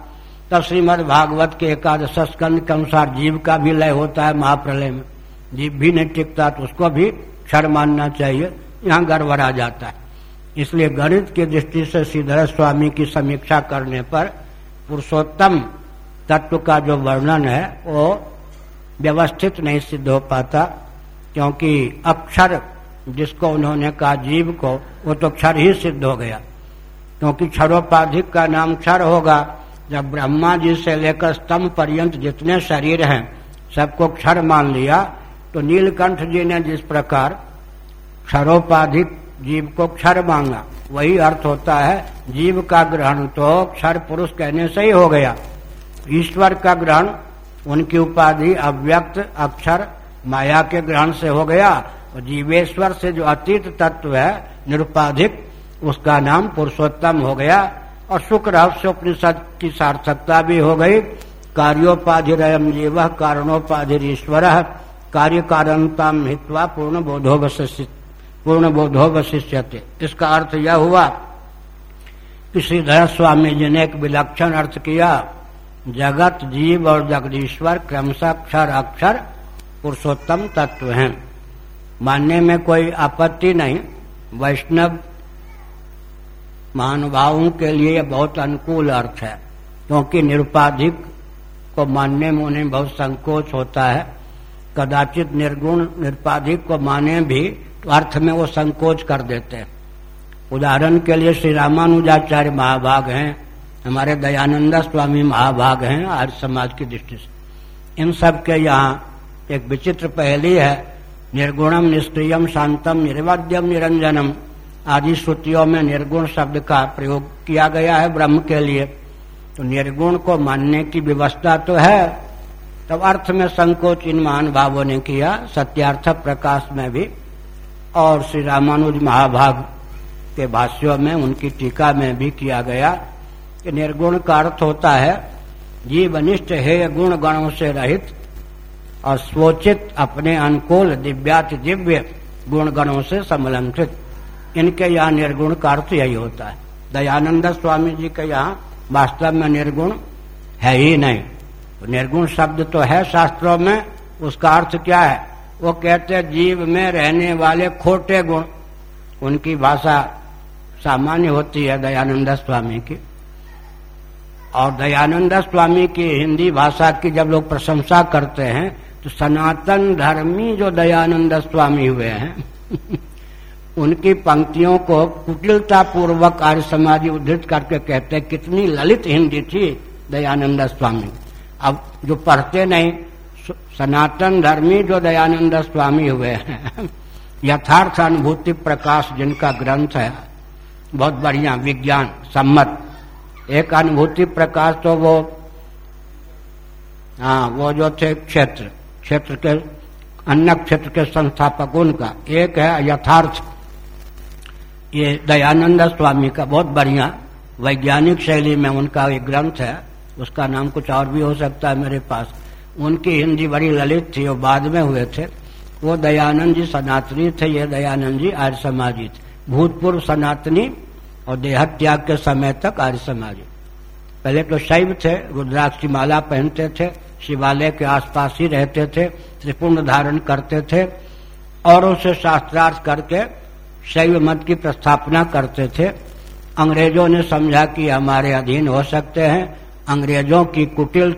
तब श्रीमद भागवत के एकादश स्कंद के अनुसार जीव का भी लय होता है महाप्रलय में। जीव भी नहीं टिकता तो उसको भी क्षण मानना चाहिए। यहाँ गड़बड़ा जाता है। इसलिए गणित की दृष्टि से श्रीधर स्वामी की समीक्षा करने पर पुरुषोत्तम तत्व का जो वर्णन है, वो व्यवस्थित नहीं सिद्ध हो पाता, क्योंकि अक्षर जिसको उन्होंने कहा जीव को, वो तो क्षर ही सिद्ध हो गया। क्योंकि क्षरोपाधिक का नाम क्षर होगा। जब ब्रह्मा जी से लेकर स्तंभ पर्यंत जितने शरीर हैं, सबको क्षर मान लिया तो नीलकंठ जी ने जिस प्रकार क्षरोपाधिक जीव को क्षर मांगा। वही अर्थ होता है, जीव का ग्रहण तो क्षर पुरुष कहने से ही हो गया। ईश्वर का ग्रहण, उनकी उपाधि अव्यक्त, अक्षर, माया के ग्रहण से हो गया। और जीवेश्वर से जो अतीत तत्व है, निरुपाधिक, उसका नाम पुरुषोत्तम हो गया। और शुक्र रहस्य उपनिषद की सार्थकता भी हो गई। कार्योपाधि जीव कारणोपाधि ईश्वर कार्य कारणता हित्वा पूर्ण बोधो पूर्ण बोधो वशिष्यते इसका अर्थ यह हुआ कि श्रीधर स्वामी जी ने एक विलक्षण अर्थ किया, जगत जीव और जगदीश्वर क्रमशः अक्षर अक्षर पुरुषोत्तम तत्व हैं। मानने में कोई आपत्ति नहीं, वैष्णव महानुभावों के लिए बहुत अनुकूल अर्थ है, क्योंकि निरुपाधिक को मानने में उन्हें बहुत संकोच होता है। कदाचित निर्गुण, निरुपाधिक को माने भी अर्थ में वो संकोच कर देते हैं। उदाहरण के लिए श्री रामानुजाचार्य महाभाग हैं, हमारे दयानंदा स्वामी महाभाग हैं आर्य समाज की दृष्टि से। इन सब के यहाँ एक विचित्र पहली है, निर्गुणम, निष्क्रियम, शांतम, निर्वाद्यम, निरंजनम आदि श्रुतियों में निर्गुण शब्द का प्रयोग किया गया है ब्रह्म के लिए। तो निर्गुण को मानने की व्यवस्था तो है, तब अर्थ में संकोच इन महान भावों ने किया, सत्यार्थ प्रकाश में भी और श्री रामानुज महाभाग के भाष्यों में उनकी टीका में भी किया गया कि निर्गुण का अर्थ होता है, जीव जीवनिष्ठ हेय गुण गणों से रहित और स्वोचित अपने अनुकूल दिव्यात दिव्य गुण गणों से समलंकित। इनके यहाँ निर्गुण का अर्थ यही होता है। दयानंद स्वामी जी के यहाँ वास्तव में निर्गुण है ही नहीं। तो निर्गुण शब्द तो है शास्त्रों में, उसका अर्थ क्या है? वो कहते जीव में रहने वाले खोटे गुण, उनकी भाषा सामान्य होती है दयानंद स्वामी की। और दयानंद स्वामी की हिंदी भाषा की जब लोग प्रशंसा करते हैं तो सनातन धर्मी जो दयानंद स्वामी हुए हैं, उनकी पंक्तियों को कुटिलता पूर्वक आर्य समाजी उद्धृत करके कहते कितनी ललित हिंदी थी दयानंद स्वामी। अब जो पढ़ते नहीं सनातन धर्मी जो दयानंद स्वामी हुए हैं, यथार्थ अनुभूति प्रकाश जिनका ग्रंथ है, बहुत बढ़िया विज्ञान, सम्मत। एक अनुभूति प्रकाश तो वो हाँ वो जो थे क्षेत्र क्षेत्र के, अन्य क्षेत्र के संस्थापक उनका। एक है यथार्थ, ये दयानंद स्वामी का बहुत बढ़िया वैज्ञानिक शैली में उनका एक ग्रंथ है, उसका नाम कुछ और भी हो सकता है मेरे पास। उनकी हिंदी बड़ी ललित थी वो बाद में हुए थे। वो दयानंद जी सनातनी थे, ये दयानंद जी आर्य समाजी थे। भूतपूर्व सनातनी और देह त्याग के समय तक आर्य समाजी। पहले तो शैव थे, रुद्राक्ष माला पहनते थे, शिवालय के आसपास ही रहते थे, त्रिपुंड धारण करते थे, और उसे शास्त्रार्थ करके शैव मत की प्रस्थापना करते थे। अंग्रेज़ों ने समझा कि हमारे अधीन हो सकते हैं। अंग्रेज़ों की कुटिल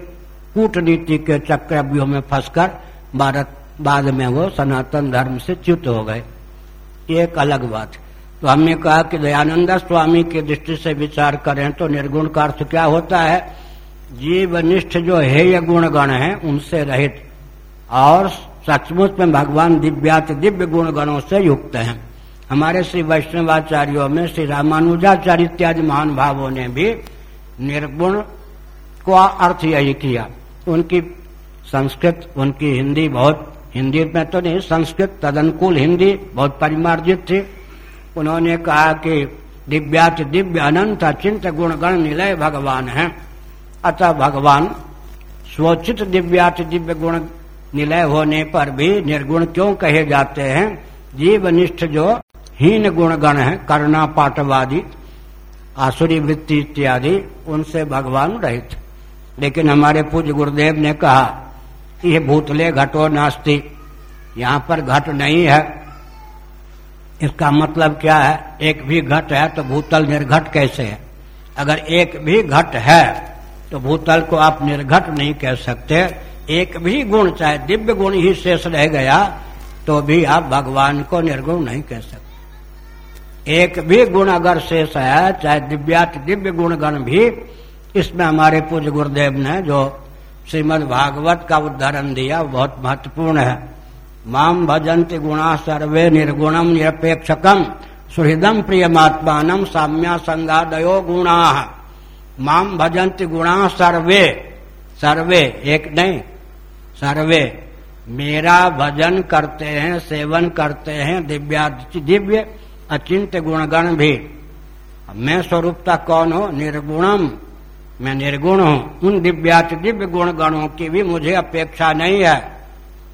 कूटनीति के चक्रव्यूह में फंसकर भारत बाद में वो सनातन धर्म से च्युत हो गए। एक अलग बात तो हमने कहा कि दयानंद स्वामी की दृष्टि से विचार करें तो निर्गुण का अर्थ क्या होता है? जीवनिष्ठ जो हेय गुण गण है, उनसे रहित। और सचमुच में भगवान दिव्यात दिव्य गुण गणों से युक्त हैं। हमारे श्री वैष्णवाचार्यों में श्री रामानुजाचार्य इत्यादि महान भावों ने भी निर्गुण का अर्थ यही किया। उनकी संस्कृत, उनकी हिंदी बहुत, हिंदी में तो नहीं, संस्कृत तदनुकूल हिंदी बहुत परिमार्जित थी। उन्होंने कहा कि दिव्याच दिव्य अनंत अचिंत गुणगण निलय भगवान है। अतः भगवान स्वचित दिव्याच दिव्य गुण निलय होने पर भी निर्गुण क्यों कहे जाते हैं? जीवनिष्ठ जो हीन गुणगण है, करुणा पाठवादी आसुरी वृत्ति इत्यादि, उनसे भगवान रहित। लेकिन हमारे पूज्य गुरुदेव ने कहा, ये भूतले घटो नास्ती यहाँ पर घट नहीं है। इसका मतलब क्या है? एक भी घट है तो भूतल निर्घट कैसे है? अगर एक भी घट है तो भूतल को आप निर्घट नहीं कह सकते। एक भी गुण, चाहे दिव्य गुण ही शेष रह गया तो भी आप भगवान को निर्गुण नहीं कह सकते। एक भी गुण अगर शेष है, चाहे दिव्यात दिव्य गुण गण भी इसमें हमारे पूज्य गुरुदेव ने जो श्रीमद भागवत का उदाहरण दिया बहुत महत्वपूर्ण है। माम भजंत गुणा सर्वे निर्गुणम निरपेक्षकम सुहृदम प्रियमात्मान साम्या संगादयो गुणा। माम भजंत गुणा सर्वे सर्वे, एक नहीं, सर्वे। मेरा भजन करते हैं, सेवन करते हैं दिव्या दिव्य अचिंत गुणगण भी। मैं स्वरूपता कौन हो? निर्गुणम। मैं निर्गुण हूँ। उन दिव्याच दिव्य गुण गणों की भी मुझे अपेक्षा नहीं है।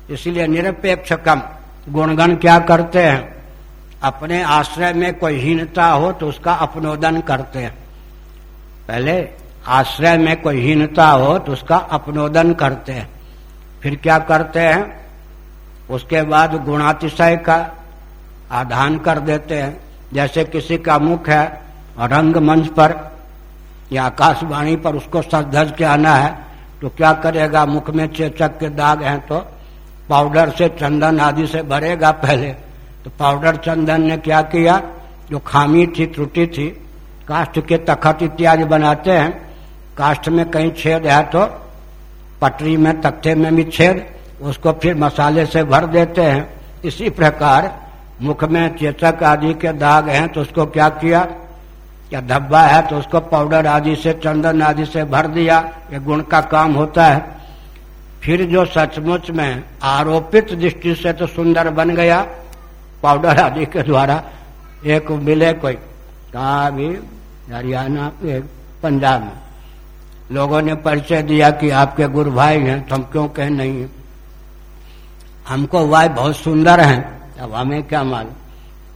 इसलिए निरपेक्ष कम गुणगण क्या करते हैं? अपने आश्रय में कोई हीनता हो तो उसका अपनोदन करते हैं। पहले आश्रय में कोई हीनता हो तो उसका अपनोदन करते हैं। फिर क्या करते हैं? उसके बाद गुणातिशय का आधान कर देते हैं। जैसे किसी का मुख है रंग मंच पर या आकाशवाणी पर उसको सज धज के आना है तो क्या करेगा? मुख में चेचक के दाग हैं तो पाउडर से चंदन आदि से भरेगा पहले। तो पाउडर चंदन ने क्या किया? जो खामी थी, त्रुटि थी, काष्ठ के तखत इत्यादि बनाते हैं, काष्ठ में कहीं छेद है तो पटरी में, तख्ते में भी छेद, उसको फिर मसाले से भर देते हैं। इसी प्रकार मुख में चेचक आदि के दाग हैं तो उसको क्या किया? या धब्बा है तो उसको पाउडर आदि से, चंदन आदि से भर दिया, ये गुण का काम होता है। फिर जो सचमुच में आरोपित दृष्टि से तो सुंदर बन गया पाउडर आदि के द्वारा, एक मिले कोई कहा भी हरियाणा पंजाब में। लोगों ने परिचय दिया कि आपके गुरु भाई हैं तो हम क्यों कह नहीं है? हमको वाई बहुत सुंदर हैं, अब हमें क्या मालूम?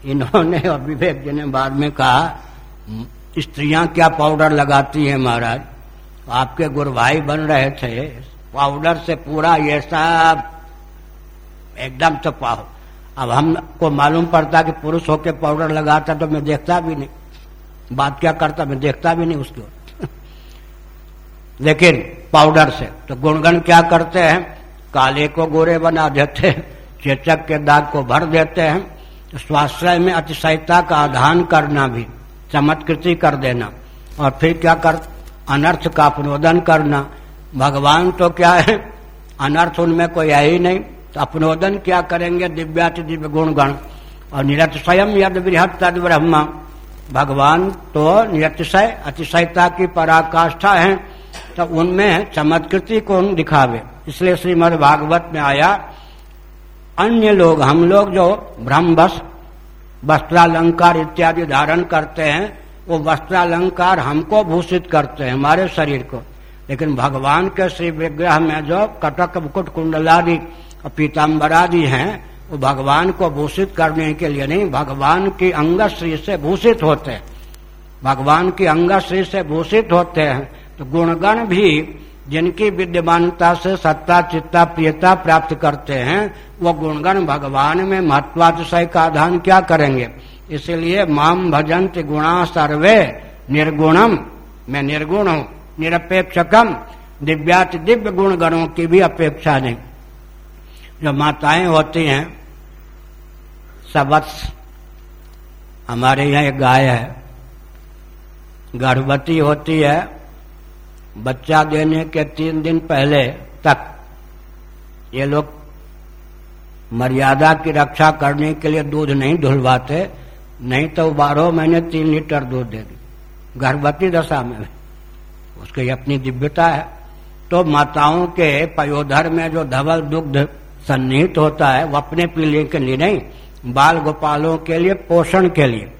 इन्होंने और विवेक जी ने बाद में कहा स्त्रियाँ क्या पाउडर लगाती हैं महाराज? आपके गुरु भाई बन रहे थे। पाउडर से पूरा ये सब एकदम तो पाओ अब हमको मालूम पड़ता कि पुरुष होके पाउडर लगाता तो मैं देखता भी नहीं। बात क्या करता मैं देखता भी नहीं उसकी। लेकिन पाउडर से तो गुणगण क्या करते हैं? काले को गोरे बना देते हैं, चेचक के दाग को भर देते हैं। स्वास्थ्य में अतिशयता का आधान करना भी। चमत्कृति कर देना। और फिर क्या कर? अनर्थ का अपनोदन करना। भगवान तो क्या है? अनर्थ उनमें कोई है ही नहीं। तो अपनोदन क्या करेंगे? दिव्याति दिव्य गुण गण। और निरतिशयम यद बृहत तद ब्रह्मा। भगवान तो निरतिशय, अतिशयता की पराकाष्ठा है। तो उनमें चमत्कृति को दिखावे। इसलिए श्रीमद भागवत में आया, अन्य लोग, हम लोग जो ब्रह्मवश वस्त्रालंकार इत्यादि धारण करते हैं, वो वस्त्रालंकार हमको भूषित करते हैं, हमारे शरीर को। लेकिन भगवान के श्री विग्रह में जो कटक, मुकुट, कुंडलादि और पीताम्बरादि हैं, वो भगवान को भूषित करने के लिए नहीं, भगवान की अंग श्री से भूषित होते हैं। भगवान की अंग श्री से भूषित होते हैं तो गुणगण भी जिनकी विद्यमानता से सत्ता, चित्ता, प्रियता प्राप्त करते हैं, वो गुणगण भगवान में महत्वातिशय का आधान क्या करेंगे? इसलिए माम भजंत गुणा सर्वे निर्गुणम। मैं निर्गुण हूँ, निरपेक्षकम। दिव्याति दिव्य गुण गणों की भी अपेक्षा नहीं। जो माताएँ होती हैं सबत्स हमारे यहाँ एक गाय है, गर्भवती होती है बच्चा देने के तीन दिन पहले तक ये लोग मर्यादा की रक्षा करने के लिए दूध नहीं धुलवाते, नहीं तो बारह महीने तीन लीटर दूध दे दी। गर्भवती दशा में उसकी अपनी दिव्यता है। तो माताओं के पयोधर में जो धवल दुग्ध सन्निहित होता है, वो अपने पीले के लिए नहीं, बाल गोपालों के लिए, पोषण के लिए।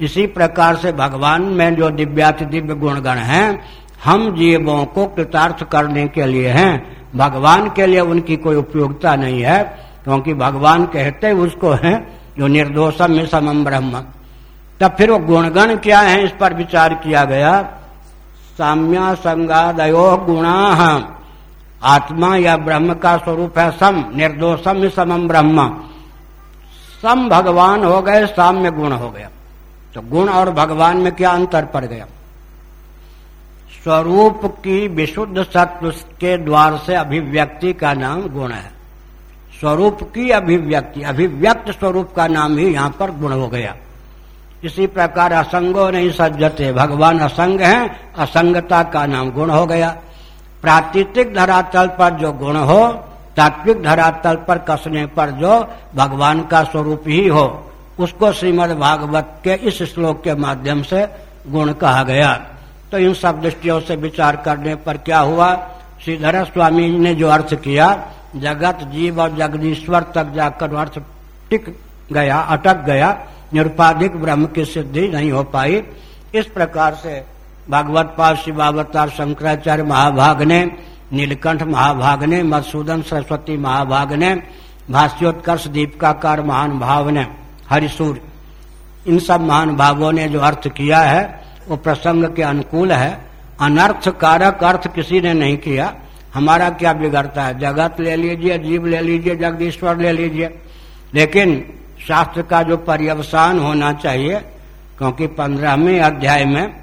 इसी प्रकार से भगवान में जो दिव्याति दिव्य गुणगण हैं हम जीवों को कृतार्थ करने के लिए हैं। भगवान के लिए उनकी कोई उपयोगिता नहीं है, क्योंकि भगवान कहते उसको हैं, जो निर्दोषम में समम ब्रह्म। तब फिर वो गुणगण क्या है, इस पर विचार किया गया। साम्या संगादयो गुणा। आत्मा या ब्रह्म का स्वरूप है सम, निर्दोषम समम ब्रह्म। सम भगवान हो गए, साम्य गुण हो गया। तो गुण और भगवान में क्या अंतर पड़ गया? स्वरूप की विशुद्ध सत्व के द्वार से अभिव्यक्ति का नाम गुण है। स्वरूप की अभिव्यक्ति, अभिव्यक्त स्वरूप का नाम ही यहाँ पर गुण हो गया। इसी प्रकार असंगो नहीं सज्जते, भगवान असंग है, असंगता का नाम गुण हो गया। प्राकृतिक धरातल पर जो गुण हो, तात्विक धरातल पर कसने पर जो भगवान का स्वरूप ही हो, उसको श्रीमद भागवत के इस श्लोक के माध्यम से गुण कहा गया। तो इन सब दृष्टियों से विचार करने पर क्या हुआ? श्रीधर स्वामी ने जो अर्थ किया, जगत जीव और जगदीश्वर तक जाकर अर्थ टिक गया, अटक गया, निरुपाधिक ब्रह्म की सिद्धि नहीं हो पाई। इस प्रकार से भागवत पाल शिवावतार शंकराचार्य महाभाग ने, नीलकंठ महाभाग ने, मधुसूदन सरस्वती महाभाग ने, भाष्योत्कर्ष दीपकाकार महान भाव ने, हरिसूर, इन सब महान भावों ने जो अर्थ किया है वो प्रसंग के अनुकूल है। अनर्थ कारक अर्थ किसी ने नहीं किया। हमारा क्या बिगड़ता है? जगत ले लीजिए, जीव ले लीजिए, जगदीश्वर ले लीजिए। लेकिन शास्त्र का जो पर्यवसान होना चाहिए, क्योंकि पंद्रहवें अध्याय में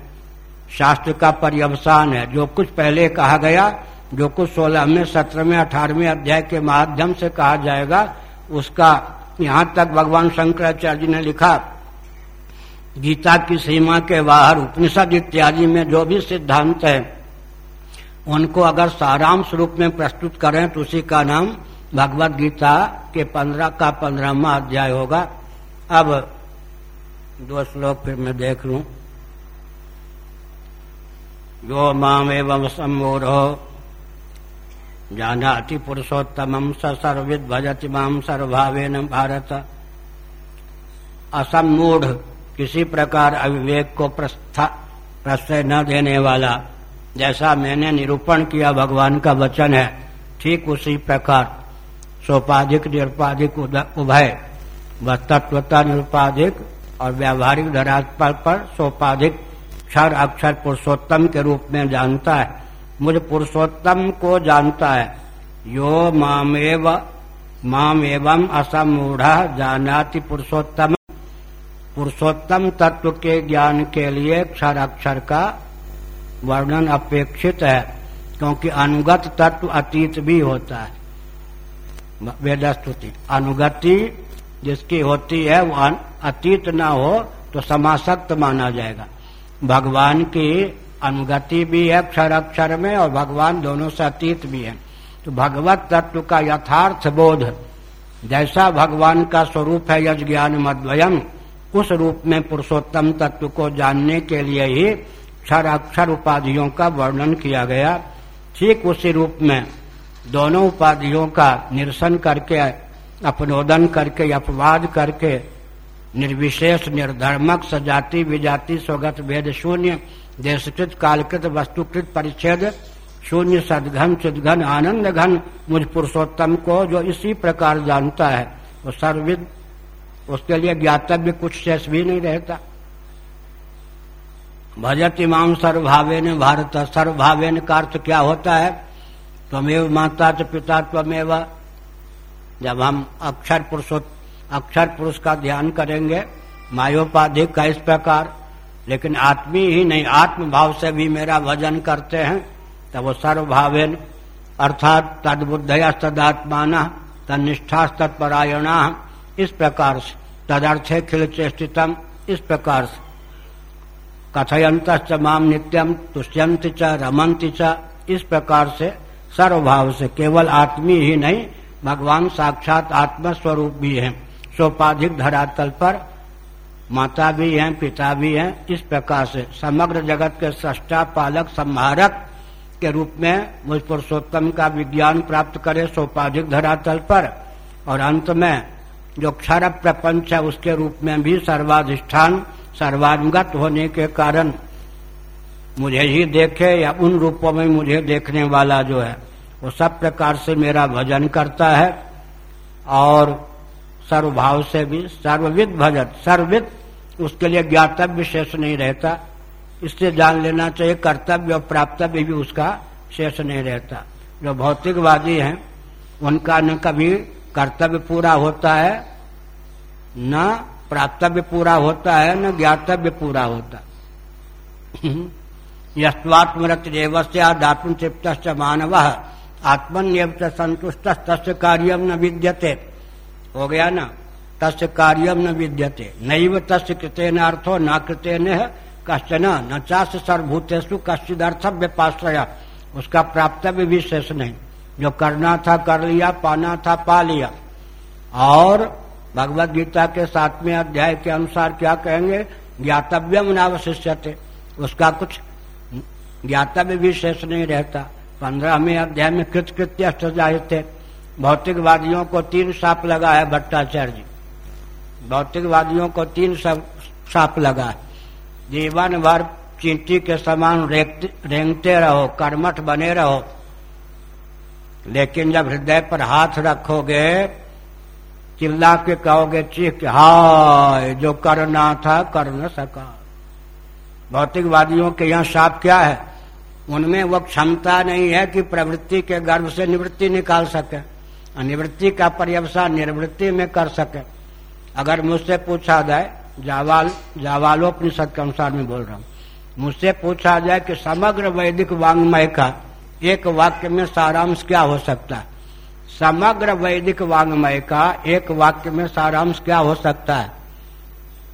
शास्त्र का पर्यवसान है। जो कुछ पहले कहा गया, जो कुछ सोलहवें, सत्रहवें, अठारहवें अध्याय के माध्यम से कहा जाएगा, उसका यहाँ तक भगवान शंकराचार्य जी ने लिखा। गीता की सीमा के बाहर उपनिषद इत्यादि में जो भी सिद्धांत है, उनको अगर सारांश रूप में प्रस्तुत करें तो उसी का नाम भगवत गीता के पंद्रह का पंद्रहवा अध्याय होगा। अब दो श्लोक फिर मैं देख लू। यो माम एवं सम्मूढ़ो जानाति पुरुषोत्तम स सर्विद भजति माम सर्वभावेन भारत। असमूढ़ किसी प्रकार अविवेक को प्रश्रय न देने वाला। जैसा मैंने निरूपण किया भगवान का वचन है, ठीक उसी प्रकार। सोपाधिक, निरुपाधिक उभय। व तत्वता निरुपाधिक और व्यावहारिक धरातल पर सोपाधिक क्षर अक्षर पुरुषोत्तम के रूप में जानता है। मुझ पुरुषोत्तम को जानता है। यो मामेव माम एवं असमूढ़ जानाति पुरुषोत्तम। पुरुषोत्तम तत्व के ज्ञान के लिए क्षर अक्षर का वर्णन अपेक्षित है, क्योंकि अनुगत तत्व अतीत भी होता है। वेदस्तुति, अनुगति जिसकी होती है वो अतीत न हो तो समासक्त माना जाएगा। भगवान की अनुगति भी है अक्षर अक्षर में और भगवान दोनों से अतीत भी है। तो भगवत तत्व का यथार्थ बोध, जैसा भगवान का स्वरूप है यज ज्ञान मद्वयम उस रूप में पुरुषोत्तम तत्व को जानने के लिए ही क्षर अक्षर उपाधियों का वर्णन किया गया। ठीक उसी रूप में दोनों उपाधियों का निरसन करके, अपनोदन करके, अपवाद करके, निर्विशेष, निर्धर्मक, सजाति, विजाति, स्वगत, भेद, शून्य, देशकृत, कालकृत, वस्तुकृत, परिच्छेद, शून्य, सदघन, चिदघन आनंद घन मुझ पुरुषोत्तम को जो इसी प्रकार जानता है, वो सर्विद उसके लिए ज्ञातव्य कुछ शेष भी नहीं रहता। भजत इमाम सर्वभावेन भारत, सर्वभावेन का अर्थ क्या होता है? त्वमेव माता च पिता त्वमेव। जब हम अक्षर पुरुष अक्षर पुरुष का ध्यान करेंगे मायोपाधिक का इस प्रकार। लेकिन आत्मी ही नहीं आत्म भाव से भी मेरा भजन करते हैं, तब वो सर्वभावेन, अर्थात तदबुद्धया तदात्मान तनिष्ठा तत्परायणा इस प्रकार से। तदर्थे खिल चेष्टितम इस प्रकार से। कथयंत माम नित्यम तुष्यंत च रमंत च, इस प्रकार से सर्वभाव से। केवल आत्मी ही नहीं, भगवान साक्षात आत्म स्वरूप भी है। सोपाधिक धरातल पर माता भी हैं, पिता भी हैं, इस प्रकार से। समग्र जगत के सष्टा, पालक, संहारक के रूप में मुझ पुरुषोत्तम का विज्ञान प्राप्त करे सोपाधिक धरातल पर। और अंत में जो क्षर प्रपंच है उसके रूप में भी सर्वाधिष्ठान, सर्वानुगत होने के कारण मुझे ही देखे या उन रूपों में मुझे देखने वाला जो है, वो सब प्रकार से मेरा भजन करता है और सर्वभाव से भी सर्वविद भजन सर्वविद उसके लिए ज्ञातव्य शेष नहीं रहता। इससे जान लेना चाहिए, कर्तव्य और प्राप्तव्य भी उसका शेष नहीं रहता। जो भौतिकवादी हैं, उनका न कभी कर्तव्य पूरा होता है, न प्राप्तव्य पूरा होता है, न ज्ञातव्य पूरा होता यस्वात्मरत देवस्य तृप्त मानव आत्मनियम संतुष्ट तस् कार्यम न विद्यते। हो गया ना? तस् कार्यम न विद्यते। नैव तस् कृतेन अर्थो, न कृतेन कश्चन, न चाश सर्वभूतेषु कश्चिदर्थ व्यपाश्रया उसका प्राप्तव्य भी शेष नहीं। जो करना था कर लिया, पाना था पा लिया। और भगवत गीता के सातवें अध्याय के अनुसार क्या कहेंगे? ज्ञातव्यम नावशिष्य उसका कुछ ज्ञातव्य भी शेष नहीं रहता। पंद्रहवें अध्याय में कृत कृतकृत्य अष्टजाहिर थे। भौतिकवादियों को तीन साप लगा है भट्टाचार्य जी। भौतिकवादियों को तीन साप लगा है। जीवन भर चींटी के समान रेंगते रहो, कर्मठ बने रहो। लेकिन जब हृदय पर हाथ रखोगे, चिल्ला के कहोगे, चीख के हाय, जो करना था कर न सका। भौतिकवादियों के यहाँ साप क्या है? उनमें वो क्षमता नहीं है कि प्रवृत्ति के गर्भ से निवृत्ति निकाल सके। निवृत्ति का पर्यवसान निर्वृत्ति में कर सके। अगर मुझसे पूछा जाए, जावाल, जावालोपनिषद के अनुसार में बोल रहा हूँ, मुझसे पूछा जाए कि समग्र वैदिक वांग्मय का एक वाक्य में सारांश क्या हो सकता? है समग्र वैदिक वांग्मय का एक वाक्य में सारांश क्या हो सकता है?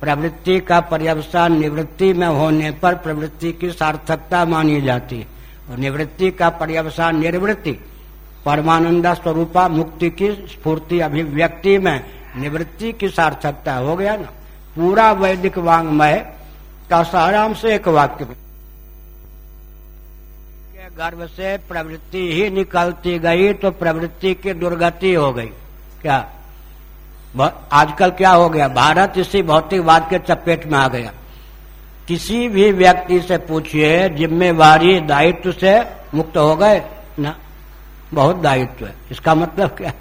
प्रवृत्ति का पर्यवसान निवृत्ति में होने पर प्रवृत्ति की सार्थकता मानी जाती है। और निवृत्ति का पर्यवसान निर्वृत्ति परमानंद स्वरूपा मुक्ति की स्फूर्ति अभिव्यक्ति में निवृत्ति की सार्थकता हो गया ना? पूरा वैदिक वांग्मय का सारांश एक वाक्य में। गर्भ से प्रवृत्ति ही निकलती गई तो प्रवृत्ति की दुर्गति हो गई। क्या? आजकल क्या हो गया? भारत इसी भौतिकवाद के चपेट में आ गया। किसी भी व्यक्ति से पूछिए, जिम्मेवारी दायित्व से मुक्त हो गए? ना। बहुत दायित्व है। इसका मतलब क्या?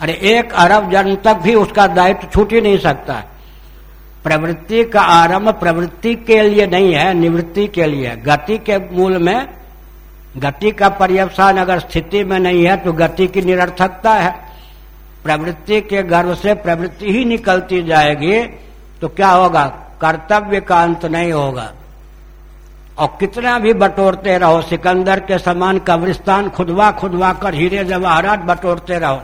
अरे, एक अरब जन तक भी उसका दायित्व छूट ही नहीं सकता प्रवृत्ति का आरंभ प्रवृत्ति के लिए नहीं है, निवृत्ति के लिए गति के मूल में गति का पर्यवसान अगर स्थिति में नहीं है तो गति की निरर्थकता है। प्रवृत्ति के गर्भ से प्रवृत्ति ही निकलती जाएगी तो क्या होगा? कर्तव्य का अंत नहीं होगा। और कितना भी बटोरते रहो, सिकंदर के समान कब्रिस्तान खुदवा खुदवा कर हीरे जवाहरात बटोरते रहो।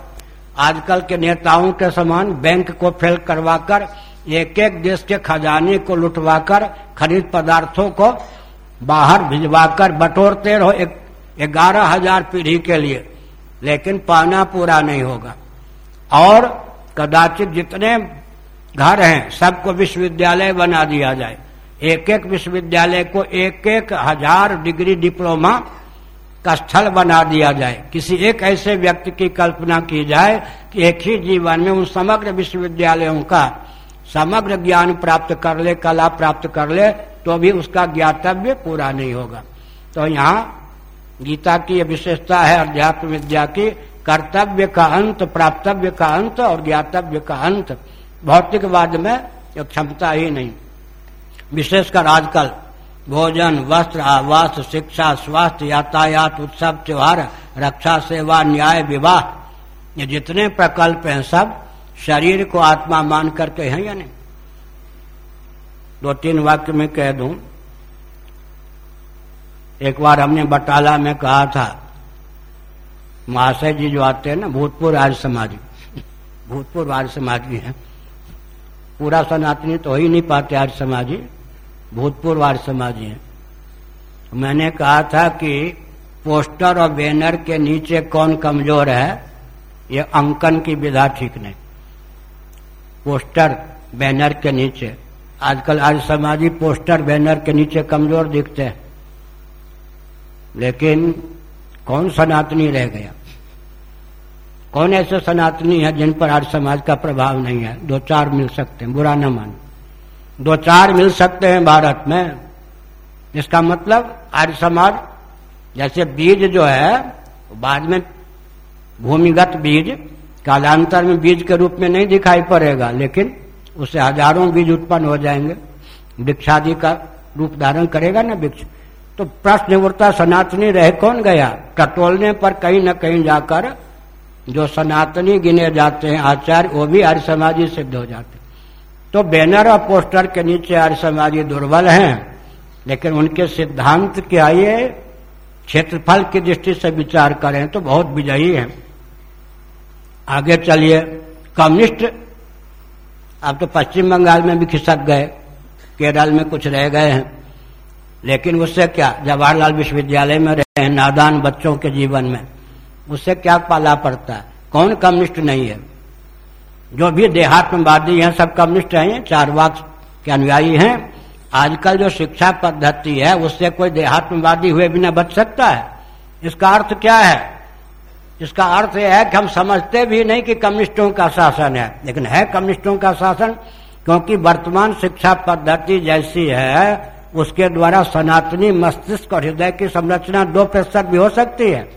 आजकल के नेताओं के समान बैंक को फेल करवाकर एक एक देश के खजाने को लुटवाकर, खरीद पदार्थों को बाहर भिजवाकर बटोरते रहो ग्यारह हज़ार पीढ़ी के लिए, लेकिन पाना पूरा नहीं होगा। और कदाचित जितने घर हैं, सबको विश्वविद्यालय बना दिया जाए। एक एक विश्वविद्यालय को एक एक हज़ार डिग्री डिप्लोमा का स्थल बना दिया जाए। किसी एक ऐसे व्यक्ति की कल्पना की जाए कि एक ही जीवन में उन समग्र विश्वविद्यालयों का समग्र ज्ञान प्राप्त कर ले, कला प्राप्त कर ले तो भी उसका ज्ञातव्य पूरा नहीं होगा। तो यहाँ गीता की विशेषता है, अध्यात्म विद्या की, कर्तव्य का अंत, प्राप्तव्य का अंत और ज्ञातव्य का अंत। भौतिकवाद में क्षमता ही नहीं। विशेषकर आजकल भोजन, वस्त्र, आवास, शिक्षा, स्वास्थ्य, यातायात, उत्सव, त्योहार, रक्षा, सेवा, न्याय, विवाह, ये जितने प्रकल्प हैं सब शरीर को आत्मा मान करके हैं या नहीं? दो तीन वाक्य में कह दूँ। एक बार हमने बटाला में कहा था, महाशय जी जो आते हैं ना, भूतपूर्व आर्य समाजी, भूतपूर्व आर्य समाजी है। पूरा सनातनी तो हो ही नहीं पाते आर्य समाजी, भूतपूर्व आर्य समाजी है। मैंने कहा था कि पोस्टर और बैनर के नीचे कौन कमज़ोर है, ये अंकन की विधा ठीक नहीं। पोस्टर बैनर के नीचे। आजकल आर्य समाजी पोस्टर बैनर के नीचे कमज़ोर दिखते हैं। लेकिन कौन सनातनी रह गया? कौन ऐसे सनातनी है जिन पर आर्य समाज का प्रभाव नहीं है? दो चार मिल सकते हैं, बुरा न मान। दो चार मिल सकते हैं भारत में। इसका मतलब आर्य समाज, जैसे बीज जो है बाद में भूमिगत बीज कालांतर में बीज के रूप में नहीं दिखाई पड़ेगा, लेकिन उससे हज़ारों बीज उत्पन्न हो जाएँगे। वृक्षादि का रूप धारण करेगा ना वृक्ष तो प्रश्न उठता, सनातनी रह कौन गया? टटोलने पर कहीं न कहीं जाकर जो सनातनी गिने जाते हैं, आचार्य, वो भी आर्य समाजी सिद्ध हो जाते तो बैनर और पोस्टर के नीचे आर्य समाजी दुर्बल हैं, लेकिन उनके सिद्धांत क्या ये क्षेत्रफल की दृष्टि से विचार करें तो बहुत विजयी हैं। आगे चलिए, कम्युनिस्ट, अब तो पश्चिम बंगाल में भी खिसक गए, केरल में कुछ रह गए हैं, लेकिन उससे क्या, जवाहरलाल विश्वविद्यालय में रहे हैं, नादान बच्चों के जीवन में, उससे क्या पाला पड़ता है? कौन कम्युनिस्ट नहीं है? जो भी देहात्मवादी हैं, सब कम्युनिस्ट हैं चार वाक के अनुयायी हैं। आजकल जो शिक्षा पद्धति है, उससे कोई देहात्मवादी हुए बिना बच सकता है? इसका अर्थ क्या है? इसका अर्थ यह है कि हम समझते भी नहीं कि कम्युनिस्टों का शासन है। लेकिन है कम्युनिस्टों का शासन, क्योंकि वर्तमान शिक्षा पद्धति जैसी है, उसके द्वारा सनातनी मस्तिष्क और हृदय की संरचना दो प्रतिशत भी हो सकती है।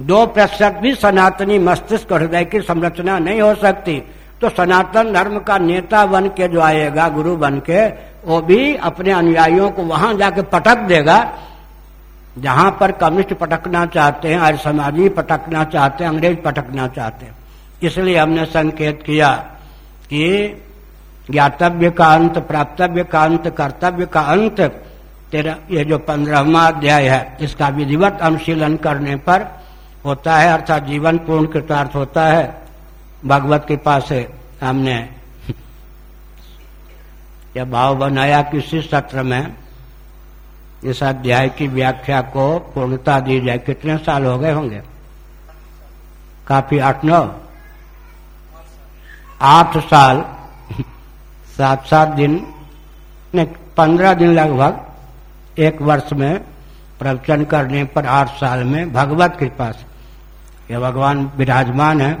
दो प्रतिशत भी सनातनी मस्तिष्क और हृदय की संरचना नहीं हो सकती। तो सनातन धर्म का नेता बन के जो आएगा, गुरु बन के, वो भी अपने अनुयायियों को वहाँ जाके पटक देगा। जहाँ पर कम्युनिस्ट पटकना चाहते हैं आर्य समाजी पटकना चाहते हैं, अंग्रेज़ पटकना चाहते हैं। इसलिए हमने संकेत किया कि ज्ञातव्य का अंत प्राप्तव्य का अंत कर्तव्य का अंत तेरा, ये जो पंद्रहवा अध्याय है, इसका विधिवत अनुशीलन करने पर होता है, अर्थात जीवन पूर्ण कृतार्थ होता है। भगवत कृपा से हमने यह भाव बनाया किसी सत्र में इस अध्याय की व्याख्या को पूर्णता दी जाए। कितने साल हो गए होंगे? काफ़ी आठ, नौ? आठ साल। सात सात दिन। पंद्रह दिन लगभग एक वर्ष में प्रवचन करने पर आठ साल में भगवत कृपा से। यह भगवान विराजमान है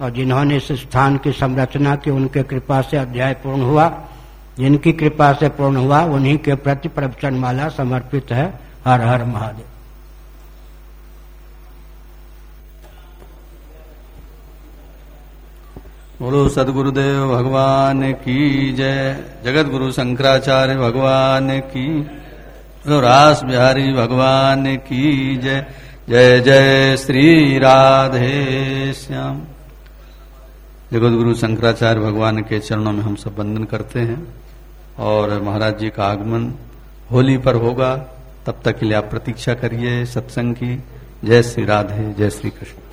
और जिन्होंने इस स्थान की संरचना की, उनके कृपा से अध्याय पूर्ण हुआ। जिनकी कृपा से पूर्ण हुआ, उन्हीं के प्रति प्रवचन माला समर्पित है। हर हर महादेव। बोलो, सदगुरुदेव भगवान की जय। जगत गुरु शंकराचार्य भगवान की। रास बिहारी भगवान की जय। जय जय श्री राधे श्याम। जगत गुरु शंकराचार्य भगवान के चरणों में हम सब वंदन करते हैं। और महाराज जी का आगमन होली पर होगा। तब तक के लिए आप प्रतीक्षा करिए सत्संग की। जय श्री राधे, जय श्री कृष्ण।